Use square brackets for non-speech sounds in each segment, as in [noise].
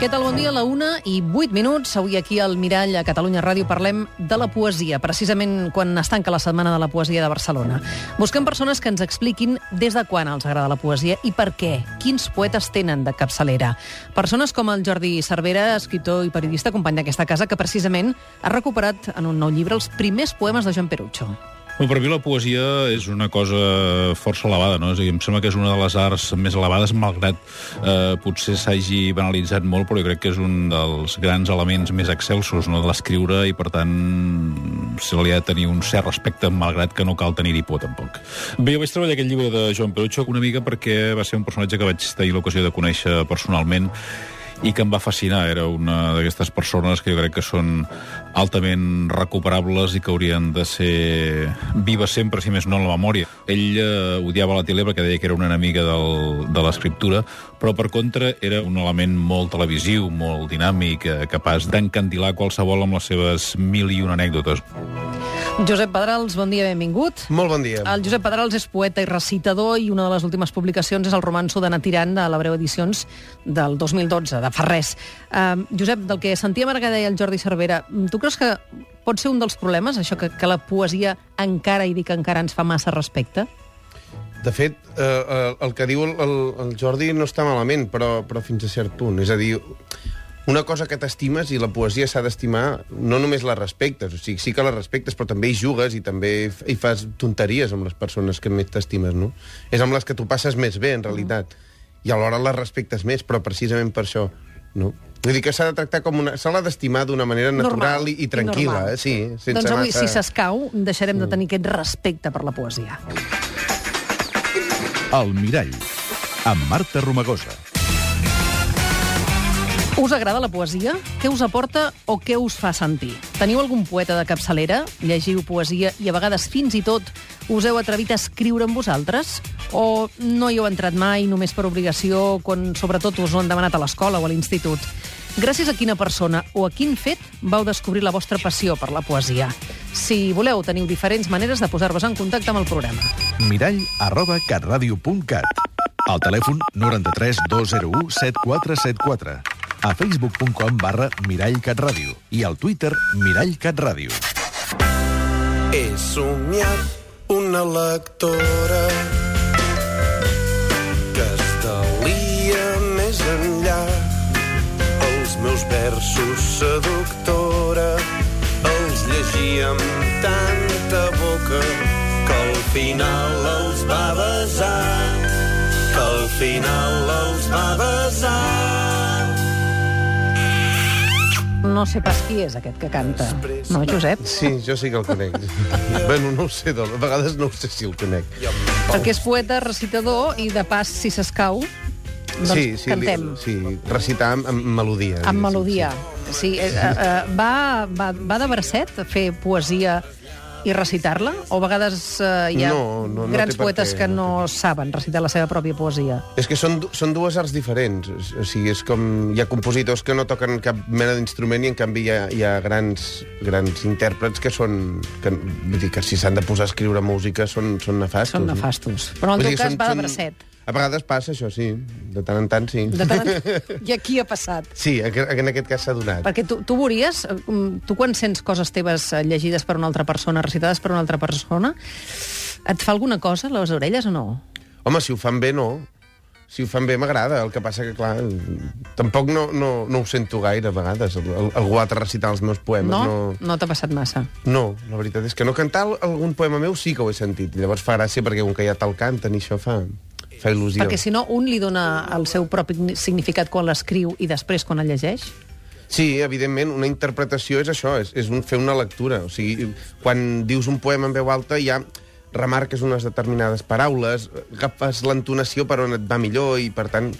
Què tal? Bon dia, a la una i vuit minuts. Avui aquí al Mirall, a Catalunya Ràdio, parlem de la poesia, precisament quan es tanca la Setmana de la Poesia de Barcelona. Busquem persones que ens expliquin des de quan els agrada la poesia i per què. Quins poetes tenen de capçalera. Persones com el Jordi Cervera, escriptor i periodista, company d'aquesta casa, que precisament ha recuperat en un nou llibre els primers poemes de Joan Perucho. Bueno, per mi la poesia és una cosa força elevada, no? És a dir, em sembla que és una de les arts més elevades, malgrat eh, potser s'hagi banalitzat molt, però jo crec que és un dels grans elements més excelsos no? de l'escriure i, per tant, se li ha de tenir un cert respecte, malgrat que no cal tenir-hi por, tampoc. Bé, jo vaig treballar aquest llibre de Joan Perucho una mica perquè va ser un personatge que vaig tenir l'ocasió de conèixer personalment i que em va fascinar. Era una d'aquestes persones que jo crec que són altament recuperables i que haurien de ser vives sempre, si més no en la memòria. Ell eh, odiava la tele perquè deia que era una enemiga del, de l'escriptura, però per contra era un element molt televisiu, molt dinàmic, eh, capaç d'encandilar qualsevol amb les seves mil i una anècdotes. Josep Pedrals, bon dia, benvingut. Molt bon dia. El Josep Pedrals és poeta i recitador i una de les últimes publicacions és el romanço d'Anna Tirant de l'Abreu Edicions del 2012, de fa res. Uh, Josep, del que sentíem ara que deia el Jordi Cervera, tu creus que pot ser un dels problemes, això que, que la poesia encara, i dic encara, ens fa massa respecte? De fet, eh, eh, el que diu el, el, Jordi no està malament, però, però fins a cert punt. És a dir, una cosa que t'estimes i la poesia s'ha d'estimar, no només la respectes, o sigui, sí que la respectes, però també hi jugues i també hi fas tonteries amb les persones que més t'estimes, no? És amb les que tu passes més bé, en realitat. I alhora les respectes més, però precisament per això, no? Vull dir que s'ha de tractar com una... S'ha d'estimar d'una manera natural Normal, i, i tranquil·la, normal. eh? Sí, sense doncs avui, massa... si s'escau, deixarem de tenir aquest respecte per la poesia. El Mirall, amb Marta Romagosa. Us agrada la poesia? Què us aporta o què us fa sentir? Teniu algun poeta de capçalera? Llegiu poesia i a vegades fins i tot us heu atrevit a escriure amb vosaltres? O no hi heu entrat mai només per obligació quan sobretot us ho han demanat a l'escola o a l'institut? Gràcies a quina persona o a quin fet vau descobrir la vostra passió per la poesia? Si voleu, teniu diferents maneres de posar-vos en contacte amb el programa. Mirall arroba catradio.cat. Al telèfon 93 201 7474. A facebook.com barra mirallcatradio. I al Twitter mirallcatradio. He somiat una lectora que es delia més enllà. Els meus versos seductora els llegia amb tanta boca que al final els va besar, que al final els va besar. No sé pas qui és aquest que canta. No, Josep? Sí, jo sí que el conec. [laughs] bueno, no ho sé, de vegades no ho sé si el conec. Perquè és poeta, recitador, i de pas, si s'escau, doncs sí, sí, cantem. Li, sí, recitar amb, amb melodia. Amb melodia. Sí, eh, eh, va, va, va de verset fer poesia i recitar-la? O a vegades eh, hi ha No, no, no grans poetes què, que no no saben recitar la seva pròpia poesia? És que són, són dues arts diferents. O sigui, és com... Hi ha compositors que no toquen cap mena d'instrument i, en canvi, hi ha, hi ha grans, grans intèrprets que són... Que, vull dir que si s'han de posar a escriure música són, són nefastos. Són no? nefastos. Però en tot dir cas va de verset. A vegades passa això, sí. De tant en tant, sí. De tant en... [laughs] I aquí ha passat. Sí, en aquest cas s'ha donat. Perquè tu, tu veuries, eh, mm, tu quan sents coses teves eh, llegides per una altra persona, recitades per una altra persona, et fa alguna cosa a les orelles o no? Home, si ho fan bé, no. Si ho fan bé, m'agrada. El que passa que, clar, tampoc no, no, no ho sento gaire, a vegades, algú altre recitar els meus poemes. No? no... No t'ha passat massa. No, la veritat és que no. Cantar al- algun poema meu sí que ho he sentit. Llavors fa gràcia perquè com que ja te'l canten i això fa, fa il·lusió. Perquè si no, un li dona el seu propi significat quan l'escriu i després quan el llegeix? Sí, evidentment, una interpretació és això, és, és un, fer una lectura. O sigui, quan dius un poema en veu alta ja remarques unes determinades paraules, agafes l'entonació per on et va millor i, per tant,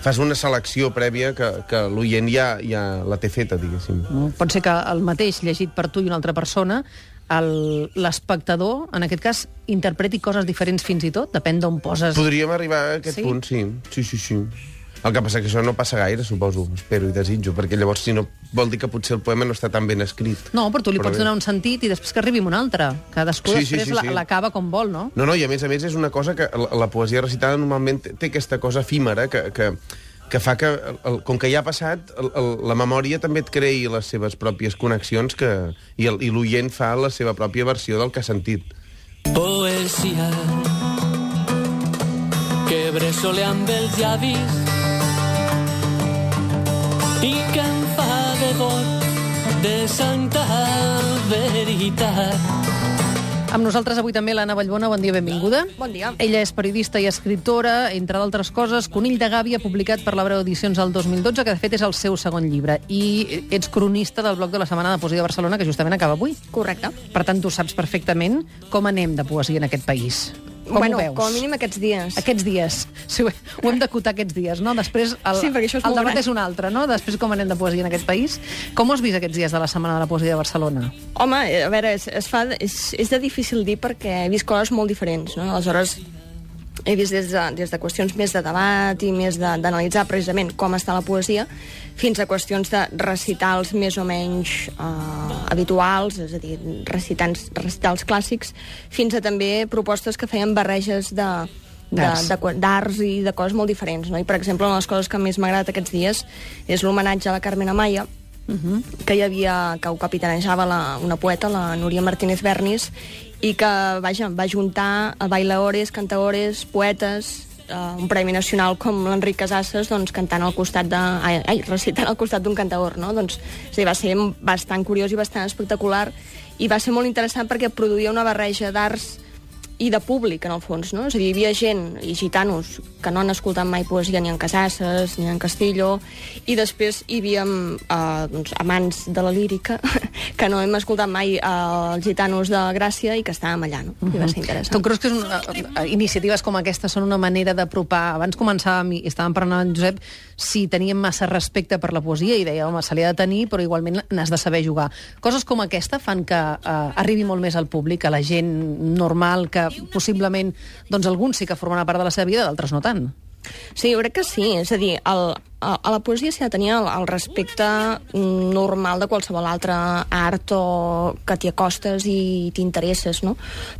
fas una selecció prèvia que, que l'oient ja, ja la té feta, diguéssim. Pot ser que el mateix llegit per tu i una altra persona l'espectador, en aquest cas, interpreti coses diferents fins i tot? Depèn d'on poses... Podríem arribar a aquest Sí? punt, sí. Sí, sí, sí. El que passa que això no passa gaire, suposo, espero i desitjo, perquè llavors, si no, vol dir que potser el poema no està tan ben escrit. No, però tu li Però pots bé. donar un sentit i després que arribi un altre. Cadascú Sí, sí, després sí, la- sí. l'acaba com vol, no? No, no, i a més a més és una cosa que la, la poesia recitada normalment té aquesta cosa efímera que, que que fa que, el, com que ja ha passat, el, el, la memòria també et creï les seves pròpies connexions que, i l'oient fa la seva pròpia versió del que ha sentit. Poesia que bressoleant els llavis i que em fa de got de santa veritat. Amb nosaltres avui també l'Anna Vallbona, bon dia, benvinguda. Bon dia. Ella és periodista i escriptora, entre d'altres coses, Conill de Gàbia, publicat per l'Abreu Edicions el 2012, que de fet és el seu segon llibre. I ets cronista del blog de la Setmana de Poesia de Barcelona, que justament acaba avui. Correcte. Per tant, tu saps perfectament com anem de poesia en aquest país. Com bueno, ho veus? com a mínim aquests dies. Aquests dies. Sí, ho hem d'acotar aquests dies, no? Després el, Sí, perquè això és el debat gran. és un altre, no? Després com anem de poesia en aquest país. Com ho has vist aquests dies de la Setmana de la Poesia de Barcelona? Home, a veure, es, es fa, és, és de difícil dir perquè he vist coses molt diferents, no? Aleshores, he vist des de, des de qüestions més de debat i més d'analitzar precisament com està la poesia, fins a qüestions de recitals més o menys eh, habituals, és a dir, recitants, recitals clàssics, fins a també propostes que feien barreges de, D'arts. i de coses molt diferents. No? I, per exemple, una de les coses que més m'ha agradat aquests dies és l'homenatge a la Carmen Amaya, que hi havia, que ho capitanejava la, una poeta, la Núria Martínez Bernis, i que, vaja, va juntar a bailaores, cantaores, poetes, eh, un premi nacional com l'Enric Casasses, doncs, cantant al costat de... Ai, ai recitant al costat d'un cantaor, no? Doncs, a dir, va ser bastant curiós i bastant espectacular, i va ser molt interessant perquè produïa una barreja d'arts i de públic, en el fons, no? És a dir, hi havia gent, i gitanos, que no han escoltat mai poesia ni en Casasses, ni en Castillo, i després hi havia eh, doncs, amants de la lírica [laughs] que no hem escoltat mai eh, els gitanos de Gràcia i que estàvem allà, no? I va ser interessant. Tu creus que és una, eh, iniciatives com aquesta són una manera d'apropar... Abans començàvem i estàvem parlant amb Josep si teníem massa respecte per la poesia i deia, home, se li ha de tenir, però igualment n'has de saber jugar. Coses com aquesta fan que eh, arribi molt més al públic, a la gent normal, que possiblement doncs, alguns sí que formarà part de la seva vida, d'altres no tant. Sí, jo crec que sí. És a dir, el, a, a la poesia s'ha de tenir el, el respecte normal de qualsevol altre art o que t'hi acostes i t'interesses, no?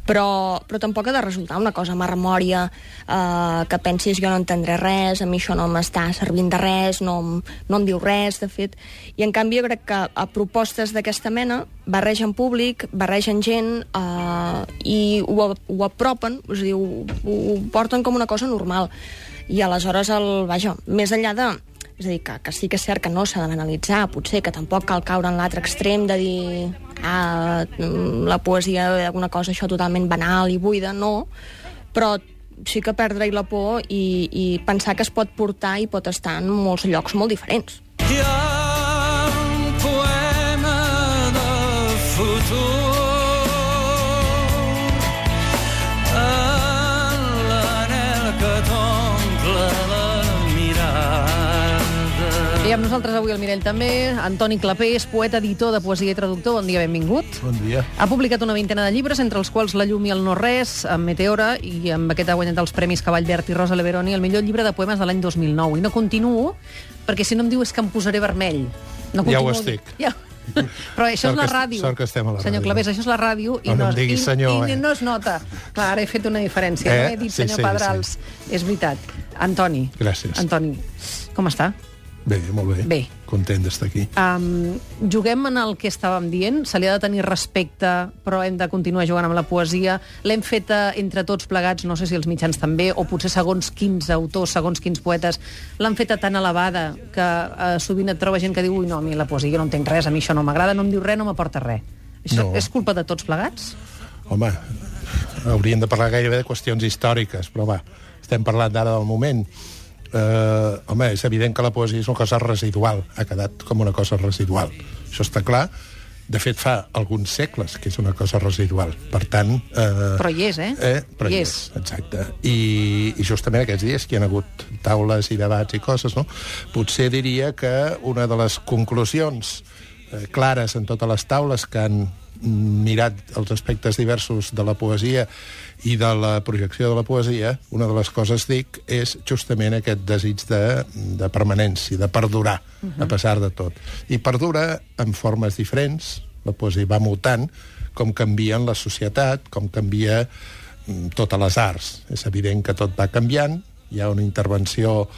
Però, però tampoc ha de resultar una cosa marmòria eh, que pensis jo no entendré res, a mi això no m'està servint de res, no, no em diu res, de fet. I en canvi jo crec que a propostes d'aquesta mena barregen públic, barregen gent eh, i ho, ho apropen, és a dir, ho, ho porten com una cosa normal. I aleshores, el, vaja, més enllà de... És a dir, que, que sí que és cert que no s'ha d'analitzar, potser que tampoc cal caure en l'altre extrem de dir ah, mm, la poesia és alguna cosa això totalment banal i buida, no, però sí que perdre-hi la por i, i pensar que es pot portar i pot estar en molts llocs molt diferents. Hi I amb nosaltres avui el Mirell també, Antoni Clapés, poeta, editor de poesia i traductor, bon dia, benvingut. Bon dia. Ha publicat una vintena de llibres, entre els quals La llum i el no res, amb Meteora, i amb aquest ha guanyat els Premis Cavall Verd i Rosa Leveroni, el millor llibre de poemes de l'any 2009. I no continuo, perquè si no em diu és que em posaré vermell. No Ja ho continuo- estic. Ja. Però això Sort és la ràdio. sort que estem a la senyor ràdio. Clavés, això és la ràdio i No, no es- diguis i, senyor, i eh? no es nota. Clar, ara he fet una diferència. Eh? No he dit Sí, senyor sí, Pedrals. És veritat. Antoni. Gràcies. Antoni, com està? Bé, molt bé. Bé. Content d'estar aquí. Um, juguem en el que estàvem dient, se li ha de tenir respecte, però hem de continuar jugant amb la poesia. L'hem feta entre tots plegats, no sé si els mitjans també, o potser segons quins autors, segons quins poetes, l'han feta tan elevada que uh, sovint et troba gent que diu ui, no, a mi la poesia no entenc res, a mi això no m'agrada, no em diu res, no m'aporta res. Això No. és culpa de tots plegats? Home, hauríem de parlar gairebé de qüestions històriques, però va, estem parlant d'ara del moment. Uh, home, és evident que la poesia és una cosa residual, ha quedat com una cosa residual. Això està clar. De fet, fa alguns segles que és una cosa residual. Per tant... Eh, Però hi és, eh? Eh? Però Hi hi és. és, exacte. I, I justament aquests dies que hi ha hagut taules i debats i coses, no? Potser diria que una de les conclusions eh, clares en totes les taules que han mirat els aspectes diversos de la poesia i de la projecció de la poesia, una de les coses, dic, és justament aquest desig de, de permanència, de perdurar, uh -huh. a pesar de tot. I perdura en formes diferents, la poesia va mutant, com canvien la societat, com canvia mm, totes les arts. És evident que tot va canviant, hi ha una intervenció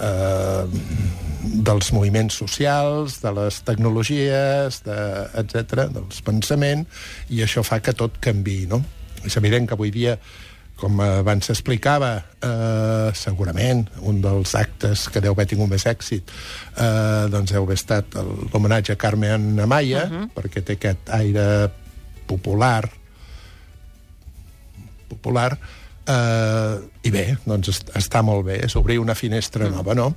eh, dels moviments socials, de les tecnologies, de, etc, dels pensament, i això fa que tot canvi, no? És evident que avui dia com abans s'explicava, eh, segurament un dels actes que deu haver tingut més èxit eh, doncs deu haver estat l'homenatge a Carmen Amaya, uh -huh. perquè té aquest aire popular, popular, eh, i bé, doncs est- està molt bé, és obrir una finestra nova, no?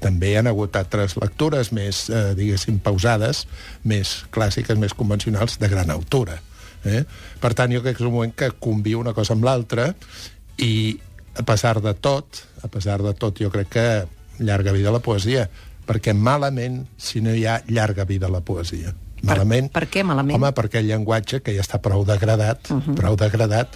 També hi ha hagut altres lectures més, eh, diguéssim, pausades, més clàssiques, més convencionals, de gran autora. Eh? Per tant, jo crec que és un moment que conviu una cosa amb l'altra i, a pesar de tot, a pesar de tot, jo crec que llarga vida a la poesia, perquè malament si no hi ha llarga vida a la poesia. Malament. per què malament? Home, perquè el llenguatge, que ja està prou degradat, uh -huh. prou degradat,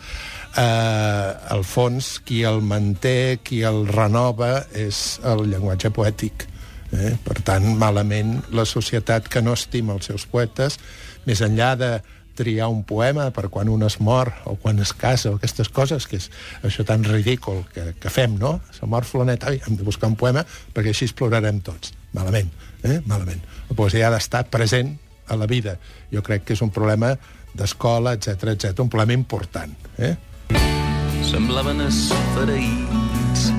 eh, al fons, qui el manté, qui el renova, és el llenguatge poètic. Eh? Per tant, malament la societat que no estima els seus poetes, més enllà de triar un poema per quan un es mor o quan es casa o aquestes coses, que és això tan ridícul que, que fem, no? Se mor fulanet, ai, hem de buscar un poema perquè així plorarem tots. Malament, eh? Malament. La poesia ha d'estar present a la vida. Jo crec que és un problema d'escola, etc etc, un problema important. Eh? Semblaven esfereïts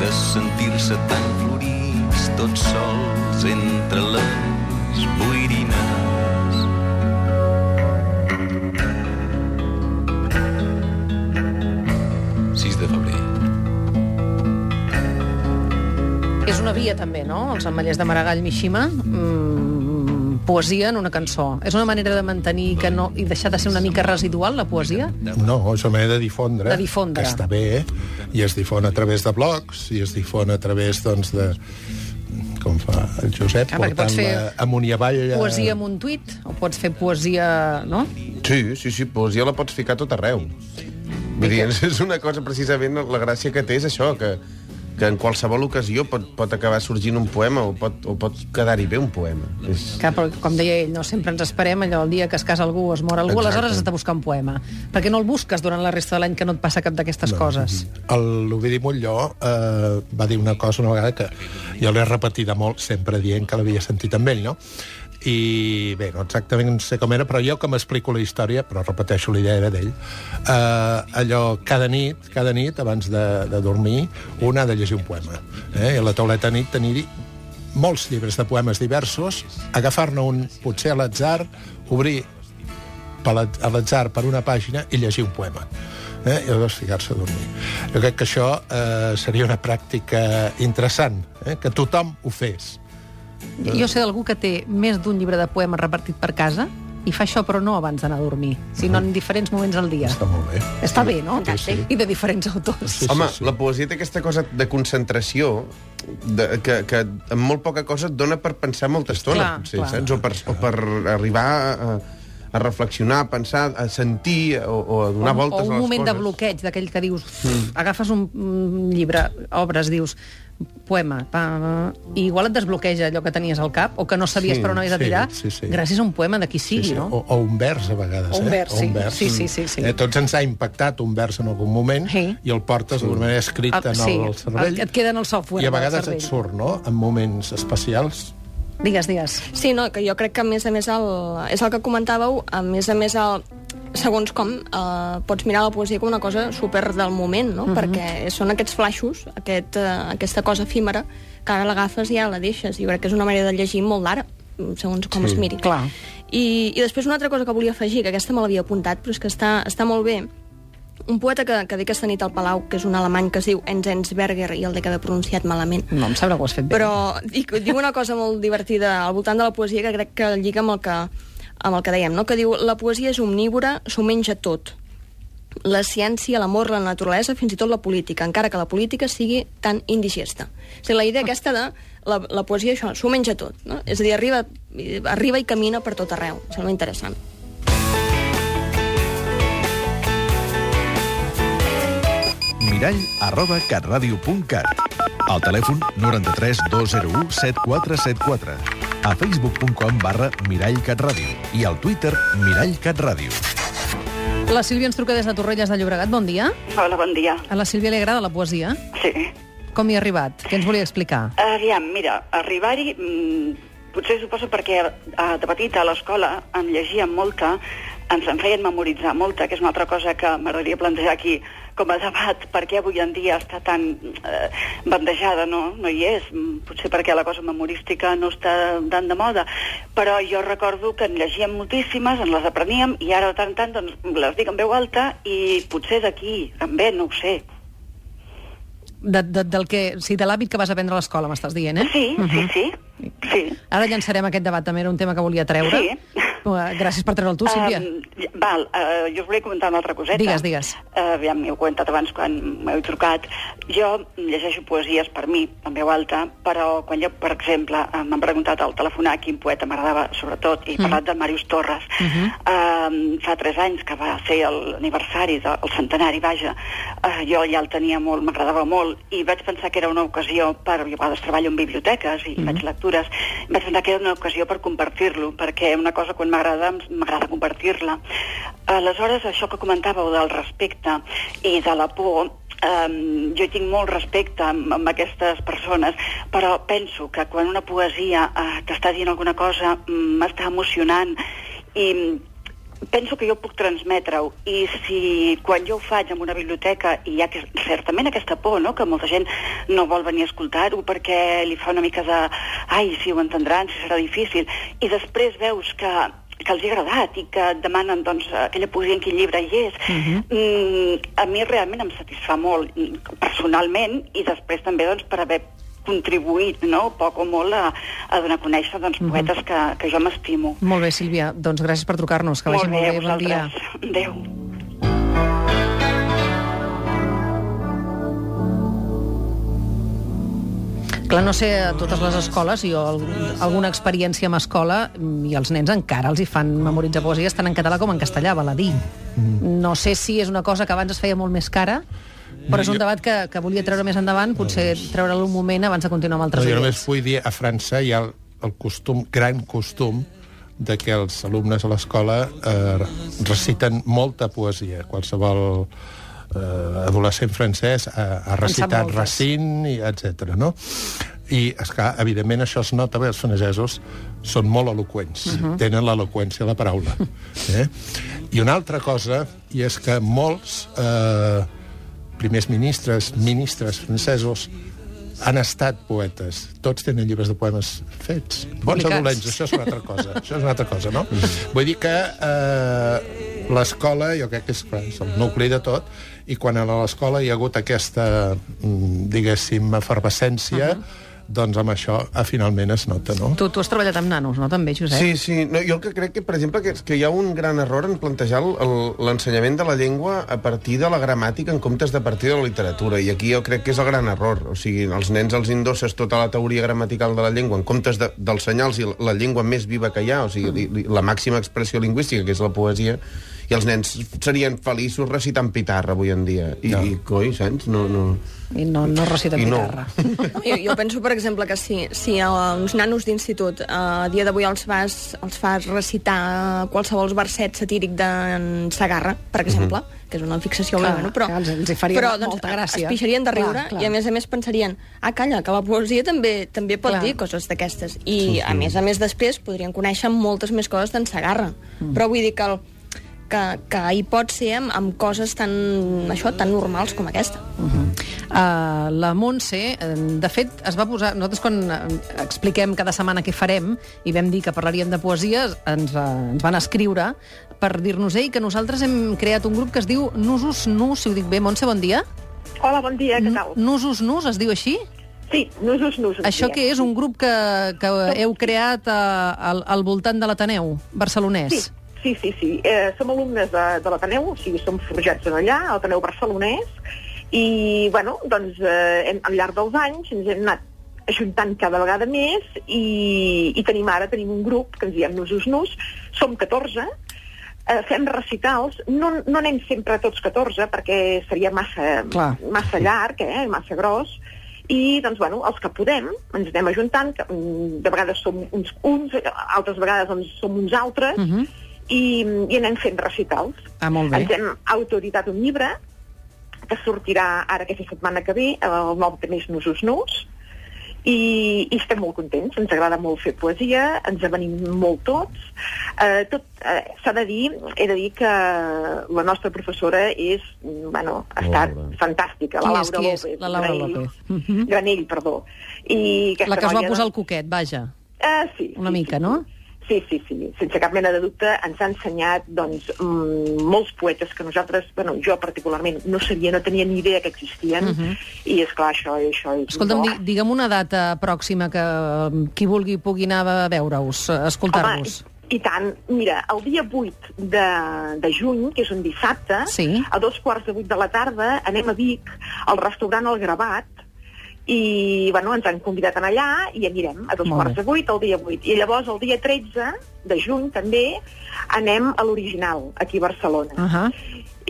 de sentir-se tan florits tots sols entre les boirines. 6 de febrer. És una via, també, no? Els ametllers de Maragall Mishima. Mm, poesia en una cançó. És una manera de mantenir que no, i deixar de ser una mica residual, la poesia? No, és una manera de difondre. De difondre. Que està bé, i es difon a través de blogs, i es difon a través, doncs, de com fa el Josep, Ah, pots fer amunt i avall... eh, Poesia amb un tuit? O pots fer poesia, no? Sí, sí, sí, poesia la pots ficar tot arreu. Vull dir, és una cosa, precisament, la gràcia que té és això, que, que en qualsevol ocasió pot, pot acabar sorgint un poema o pot, o pot quedar-hi bé un poema. És... Que, però, com deia ell, no sempre ens esperem allò el dia que es casa algú o es mor algú, Exacte. aleshores has de buscar un poema. Perquè no el busques durant la resta de l'any que no et passa cap d'aquestes coses. El L'Ovidi Montlló eh, va dir una cosa una vegada que jo l'he repetida molt, sempre dient que l'havia sentit amb ell, no? I bé, no exactament sé com era, però jo que m'explico la història, però repeteixo la idea d'ell, eh, allò, cada nit, cada nit, abans de, de dormir, un ha de llegir un poema. Eh? I a la tauleta nit tenir molts llibres de poemes diversos, agafar-ne un, potser a l'atzar, obrir a l'atzar per una pàgina i llegir un poema eh? i llavors ficar-se a dormir. Jo crec que això eh, seria una pràctica interessant, eh? que tothom ho fes. Jo sé d'algú que té més d'un llibre de poemes repartit per casa i fa això però no abans d'anar a dormir, sinó en diferents moments al dia. Està molt bé. Està bé, no? Sí, sí. I de diferents autors. Sí, Home, sí, sí. la poesia té aquesta cosa de concentració de, que, que amb molt poca cosa et dona per pensar molta estona, Clar, potser, clar. saps? O per, o per arribar a, a reflexionar, a pensar, a sentir o, o a donar o, voltes o un a les moment de coses. bloqueig, d'aquell que dius... Mm. Agafes un, un llibre, obres, dius poema, pa, pa, i igual et desbloqueja allò que tenies al cap o que no sabies Sí, per on havies de sí, tirar sí, sí. gràcies a un poema de qui sigui, Sí, sí. no? O, o un vers, a vegades. O un eh? vers, sí. Sí, sí, sí, sí. Eh, tots ens ha impactat un vers en algun moment Sí. i el portes d'alguna manera escrit El- en sí, el, cervell. el- et queda en el software I a vegades et surt, no?, en moments especials. Digues, digues. Sí, no, que jo crec que a més a més el, és el que comentàveu, a més a més el, segons com eh, pots mirar la poesia com una cosa super del moment, no? perquè són aquests flaixos, aquest, eh, aquesta cosa efímera, que ara l'agafes i ara la deixes. Jo crec que és una manera de llegir molt d'ara, segons com Sí, es miri. clar. I, I després una altra cosa que volia afegir, que aquesta me l'havia apuntat, però és que està, està molt bé, un poeta que, que ve aquesta nit al Palau, que és un alemany que es diu Enzensberger, i el de que haver pronunciat malament, No, em sembla que ho has fet bé. però dic, diu una cosa molt divertida al voltant de la poesia que crec que lliga amb el que, amb el que dèiem, no? que diu la poesia és omnívora, s'ho menja tot. La ciència, l'amor, la naturalesa, fins i tot la política, encara que la política sigui tan indigesta. O sigui, la idea aquesta de la, la poesia, això, s'ho menja tot. No? És a dir, arriba, arriba i camina per tot arreu. Em sembla interessant. Mirall arroba catradio.cat. Al telèfon 93 201 7474. A facebook.com barra mirallcatradio. I al Twitter mirallcatradio. La Sílvia ens truca des de Torrelles de Llobregat. Bon dia. Hola, bon dia. A la Sílvia li agrada la poesia? Sí. Com hi ha arribat? Què ens volia explicar? Aviam, mira, arribar-hi... Mm, potser suposo perquè eh, de petita a l'escola en llegíem molta, ens en feien memoritzar molta, que és una altra cosa que m'agradaria plantejar aquí com a debat, perquè avui en dia està tan eh, bandejada, no, no hi és, Mm, potser perquè la cosa memorística no està tan de moda, però jo recordo que en llegíem moltíssimes, en les apreníem, i ara de tant tant doncs, les dic en veu alta i potser d'aquí, en ve, no ho sé. De, de, del que, sí, de l'hàbit que vas aprendre a l'escola, m'estàs dient, eh? Sí, sí, sí, sí. Ara llançarem aquest debat, també era un tema que volia treure. Sí. Uh, Gràcies per treure'l tu, Sílvia. Um, val, uh, jo us volia comentar una altra coseta. Digues, digues. Uh, aviam, m'ho he comentat abans quan m'heu trucat. Jo llegeixo poesies per mi, en veu alta, però quan jo, per exemple, eh, m'han preguntat al telefonar quin poeta m'agradava, sobretot, i he parlat del Màrius Torres. Mhm. uh, fa tres anys, que va ser l'aniversari, el centenari, vaja, uh, jo ja el tenia molt, m'agradava molt, i vaig pensar que era una ocasió per... Jo a vegades treballo en biblioteques i faig lectures, vaig pensar que era una ocasió per compartir-lo, perquè una cosa quan em- m'agrada compartir-la. Aleshores, això que comentàveu del respecte i de la por, Um, jo tinc molt respecte amb, amb aquestes persones, però penso que quan una poesia uh, t'està dient alguna cosa, mm, m'està emocionant i mm, penso que jo puc transmetre-ho i si quan jo ho faig en una biblioteca i hi ha que, certament aquesta por, no?, que molta gent no vol venir a escoltar-ho perquè li fa una mica de ai, si ho entendran, si serà difícil i després veus que que els hi ha agradat i que et demanen doncs, aquella poesia en quin llibre hi és, uh -huh. mm, a mi realment em satisfà molt mm, personalment i després també doncs, per haver contribuït no? poc o molt a, a donar a conèixer doncs, poetes que, que jo m'estimo. Molt bé, Sílvia. Doncs gràcies per trucar-nos. Que Molt vagi bé, molt bé. Bon dia. Adéu. Clar, no sé, a totes les escoles, jo al- alguna experiència amb escola, mm, i els nens encara els hi fan memoritzar poesies tant en català com en castellà, val a dir. No sé si és una cosa que abans es feia molt més cara, però és un debat que, que volia treure més endavant, potser treure'l un moment abans de continuar amb altres No, jo només vull dir, a França hi ha el, el costum, gran costum, de que els alumnes a l'escola eh, reciten molta poesia. Qualsevol eh, adolescent francès ha, ha recitat. Racine, i etc. no? I, esclar, evidentment, això es nota bé, els francesos són molt eloqüents, uh -huh. tenen l'eloqüència de la paraula. [laughs] Eh? I una altra cosa, i és que molts eh, primers ministres, ministres francesos, han estat poetes. Tots tenen llibres de poemes fets. Bons o dolents, això és una altra cosa. això és una altra cosa, no? [laughs] Vull dir que eh, l'escola, jo crec que és, clar, és el nucli de tot, i quan a l'escola hi ha hagut aquesta, mm, diguéssim, efervescència, doncs amb això eh, finalment es nota, no? Tu, tu has treballat amb nanos, no, també, Josep? Sí, sí. No, jo el que crec que, per exemple, que, que hi ha un gran error en plantejar l'ensenyament de la llengua a partir de la gramàtica en comptes de partir de la literatura. I aquí jo crec que és el gran error. O sigui, als nens els indosses tota la teoria gramatical de la llengua en comptes de, dels senyals i la, llengua més viva que hi ha, o sigui, li, la màxima expressió lingüística, que és la poesia, i els nens serien feliços recitant pitarra avui en dia. I, No. i coi, saps? No, no... I no, no recita I no. guitarra. [laughs] Jo, jo penso, per exemple, que si, si a uns nanos d'institut eh, a dia d'avui els fas, els fas recitar qualsevol verset satíric d'en Sagarra, per exemple, que és una fixació Clar, meva, no? però, que els- els hi faria però, doncs, molta gràcia. es pixarien de Clar, riure clar. i a més a més pensarien ah, calla, que la poesia també també pot Clar. dir coses d'aquestes i sí, sí. a més a més després podrien conèixer moltes més coses d'en Sagarra mm. però vull dir que, el, que, que hi pot ser amb, amb coses tan, això, tan normals com aquesta Uh, la Montse, eh, de fet, es va posar... Nosaltres quan eh, expliquem cada setmana què farem i vam dir que parlaríem de poesia, ens, uh, ens van escriure per dir-nos ei que nosaltres hem creat un grup que es diu Nusos Nus, si ho dic bé. Montse, bon dia. Hola, bon dia, què tal? Nusos Nus, es diu així? Sí, nusos, nusos. Això diem. que és un grup que, que heu creat uh, al, al voltant de l'Ateneu barcelonès? Sí, sí, sí. sí. Eh, som alumnes de, de l'Ateneu, o sigui, som forjats en allà, a l'Ateneu barcelonès, i, bueno, doncs, eh, hem, al llarg dels anys ens hem anat ajuntant cada vegada més i, i tenim ara tenim un grup que ens diem Nusos Nus, som 14, eh, fem recitals, no, no anem sempre tots 14 perquè seria massa, Clar. massa llarg, eh, massa gros, i doncs, bueno, els que podem ens anem ajuntant, que, mm, de vegades som uns, uns altres vegades doncs, som uns altres, Uh -huh. I, i anem fent recitals. Ah, molt bé. Ens hem autoritat un llibre que sortirà ara aquesta setmana que ve, el nom de Més Nusos Nus, i, i estem molt contents, ens agrada molt fer poesia, ens avenim molt tots. Eh, tot eh, s'ha de dir, he de dir que la nostra professora és, bueno, ha estat bé. fantàstica, la Qui Laura és, qui és? López. La Laura Granell. López. Mhm. Granell, perdó. I La que es va posar el doncs, coquet, vaja. Eh, sí, Una sí, mica, sí, no? Sí, sí, sí, sense cap mena de dubte ens ha ensenyat doncs, mm, molts poetes que nosaltres, bueno, jo particularment no sabia, no tenia ni idea que existien Mhm. i és clar, això, això és Escolta'm, di digue'm una data pròxima que eh, qui vulgui pugui anar a veure-us, a escoltar-vos. I tant. Mira, el dia 8 de, de juny, que és un dissabte, Sí. a dos quarts de vuit de la tarda anem a Vic, al restaurant El Gravat, i bueno, ens han convidat anar allà i anirem a dos quarts de vuit el dia 8. I llavors el dia 13 de juny també anem a l'original, aquí a Barcelona. Uh -huh.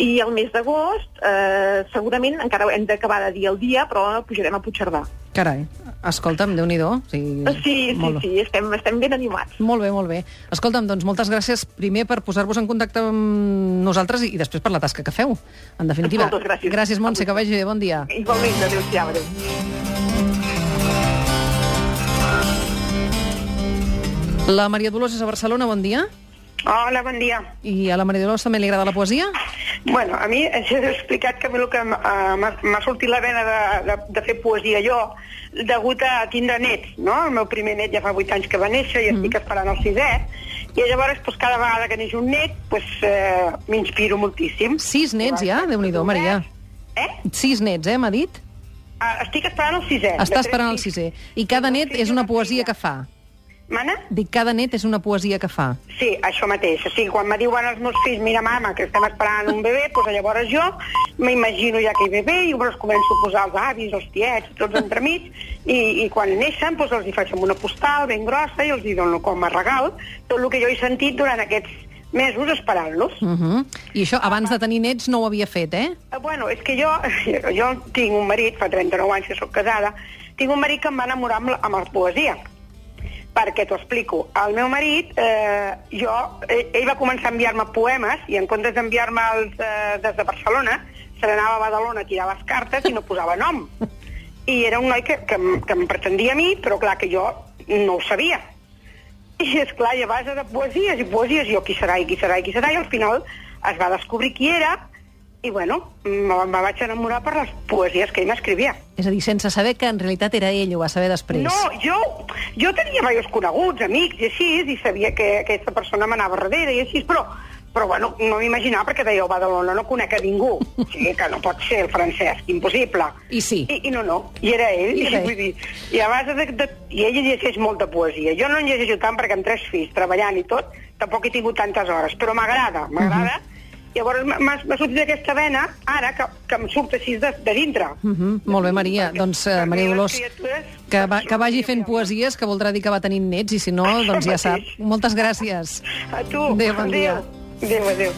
I el mes d'agost, eh, segurament, encara hem d'acabar de dir el dia, però pujarem a Puigcerdà. Carai, escolta'm, déu-n'hi-do. Sí, Sí, sí, molt, sí, estem, estem ben animats. Molt bé, molt bé. Escolta'm, doncs moltes gràcies primer per posar-vos en contacte amb nosaltres i, i després per la tasca que feu, en definitiva. Moltes gràcies. Gràcies, Montse, que vagi bé, bon dia. Igualment, adéu-siau, adéu. La Maria Dolors és a Barcelona, bon dia. Hola, bon dia. I a la Maria Dolors també li agrada la poesia? Bueno, a mi [laughs] he explicat que a mi el que eh, m'ha sortit la vena de, de, de fer poesia jo, degut a tindre nets, no? El meu primer net ja fa 8 anys que va néixer i estic esperant el sisè, i llavors doncs, cada vegada que neix un net doncs, eh, m'inspiro moltíssim. Sis nets ja? Déu-n'hi-do, Maria. Eh? Sis nets, eh, m'ha dit? Ah, estic esperant el sisè. Està esperant el sisè. I cada net és una poesia que fa. Mana? Dic, cada net és una poesia que fa. Sí, això mateix. O sigui, quan me diuen els meus fills, mira, mama, que estem esperant un bebè, doncs llavors jo m'imagino ja aquell bebè i llavors començo a posar els avis, els tiets, tots entremig, i, i quan neixen doncs els hi faig amb una postal ben grossa i els hi dono com a regal tot el que jo he sentit durant aquests mesos esperant-los. Uh -huh. I això, abans de tenir nets, no ho havia fet, eh? Eh, Bueno, és que jo, [laughs] jo tinc un marit, fa 39 anys que sóc casada, tinc un marit que em va enamorar amb la, amb la poesia. Perquè t'ho explico. El meu marit, eh, jo, ell, ell va començar a enviar-me poemes i en comptes d'enviar-me'ls eh, des de Barcelona, se n'anava a Badalona a tirar les cartes i no posava nom. I era un noi que, que, que em pretendia a mi, però clar que jo no ho sabia. I és clar, i a base de poesies i poesies, jo qui serà i qui serà i qui serà, i al final es va descobrir qui era, i bueno, me, vaig enamorar per les poesies que ell m'escrivia. És a dir, sense saber que en realitat era ell, ho va saber després. No, jo, jo tenia diversos coneguts, amics i així, i sabia que aquesta persona m'anava darrere i així, però, però bueno, no m'imaginava perquè deia, a Badalona no conec a ningú. O sigui que no pot ser el francès, impossible. I sí. I, I no, no, i era ell. I I, era ell. vull dir, i a base de, de, I ell llegeix molta poesia. Jo no en llegeixo tant perquè amb tres fills, treballant i tot, tampoc he tingut tantes hores, però m'agrada, m'agrada. Mhm. Llavors m'ha sortit aquesta vena, ara, que, que em surt així de, de dintre. Uh -huh. Molt bé, Maria. Doncs, uh, Maria Dolors, que, va, que vagi fent poesies, que voldrà dir que va tenint nets, i si no, doncs ja sap. Moltes gràcies. A tu. Adéu, bon dia. Adéu, adéu.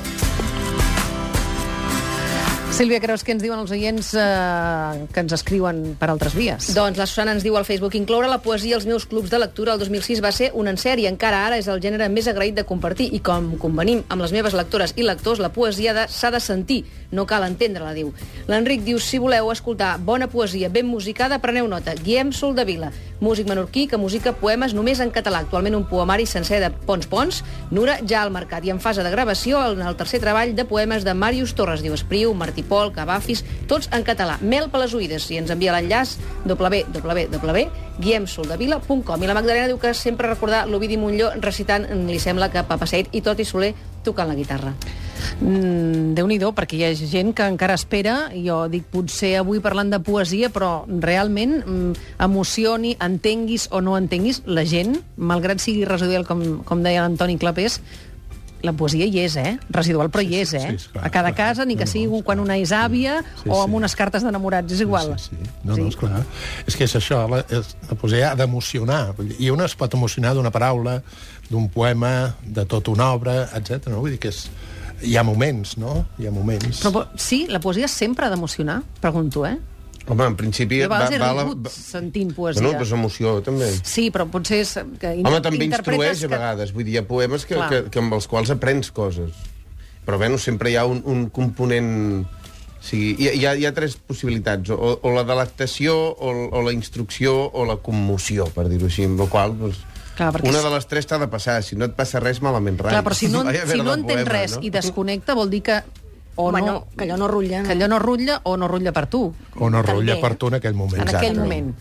Sílvia Creus, què ens diuen els oients eh, que ens escriuen per altres vies? Doncs la Susana ens diu al Facebook incloure la poesia als meus clubs de lectura el 2006 va ser un encert i encara ara és el gènere més agraït de compartir i com convenim amb les meves lectores i lectors, la poesia s'ha de sentir, no cal entendre-la, diu. L'Enric diu, si voleu escoltar bona poesia ben musicada, preneu nota. Guillem Soldavila, músic menorquí que musica poemes només en català. Actualment un poemari sencer de Pons Pons, Nura ja al mercat i en fase de gravació en el tercer treball de poemes de Màrius Torres, diu Espriu, Martí Pol, Cavafis, tots en català. Mel per les oïdes i ens envia l'enllaç www.guillemsoldavila.com i la Magdalena diu que sempre recordar l'Ovidi Montlló recitant li sembla que Papa Said i Toti Soler tocant la guitarra. Mm, Déu-n'hi-do, perquè hi ha gent que encara espera, jo dic, potser avui parlant de poesia, però realment mm, emocioni, entenguis o no entenguis, la gent, malgrat sigui residual, com, com deia l'Antoni Clapés, la poesia hi és, eh? Residual, però hi és, eh? sí, esclar, a cada clar. casa, ni que No, no, sigui quan una és àvia Sí, o sí. amb unes cartes d'enamorats, és igual. Sí, sí. No, no, esclar. És que és això, la, és, la poesia ha d'emocionar. I una es pot emocionar d'una paraula, d'un poema, de tota una obra, etc. No? Vull dir que és, hi ha moments, no? Hi ha moments. Però, sí, la poesia sempre ha d'emocionar, pregunto, eh? Home, en principi... Jo a vegades he va- va- sentint poesia. Bueno, doncs emoció, també. Sí, però potser és... Que in- Home, també instrueix a vegades. Vull dir, hi ha poemes que, Clar. que, que amb els quals aprens coses. Però, bueno, sempre hi ha un, un component O sigui, hi, hi, ha, hi ha tres possibilitats, o, o la delectació, o, o la instrucció, o la commoció, per dir-ho així, amb la qual doncs, Clar, una de les tres t'ha de passar. Si no et passa res, malament rai. Clar, però si no, [laughs] si no poema, res no? i desconnecta, vol dir que o Home, no, no, que allò no rutlla. que allò no rutlla o no rutlla per tu. O no També. rotlla per tu en aquell moment. En aquell moment.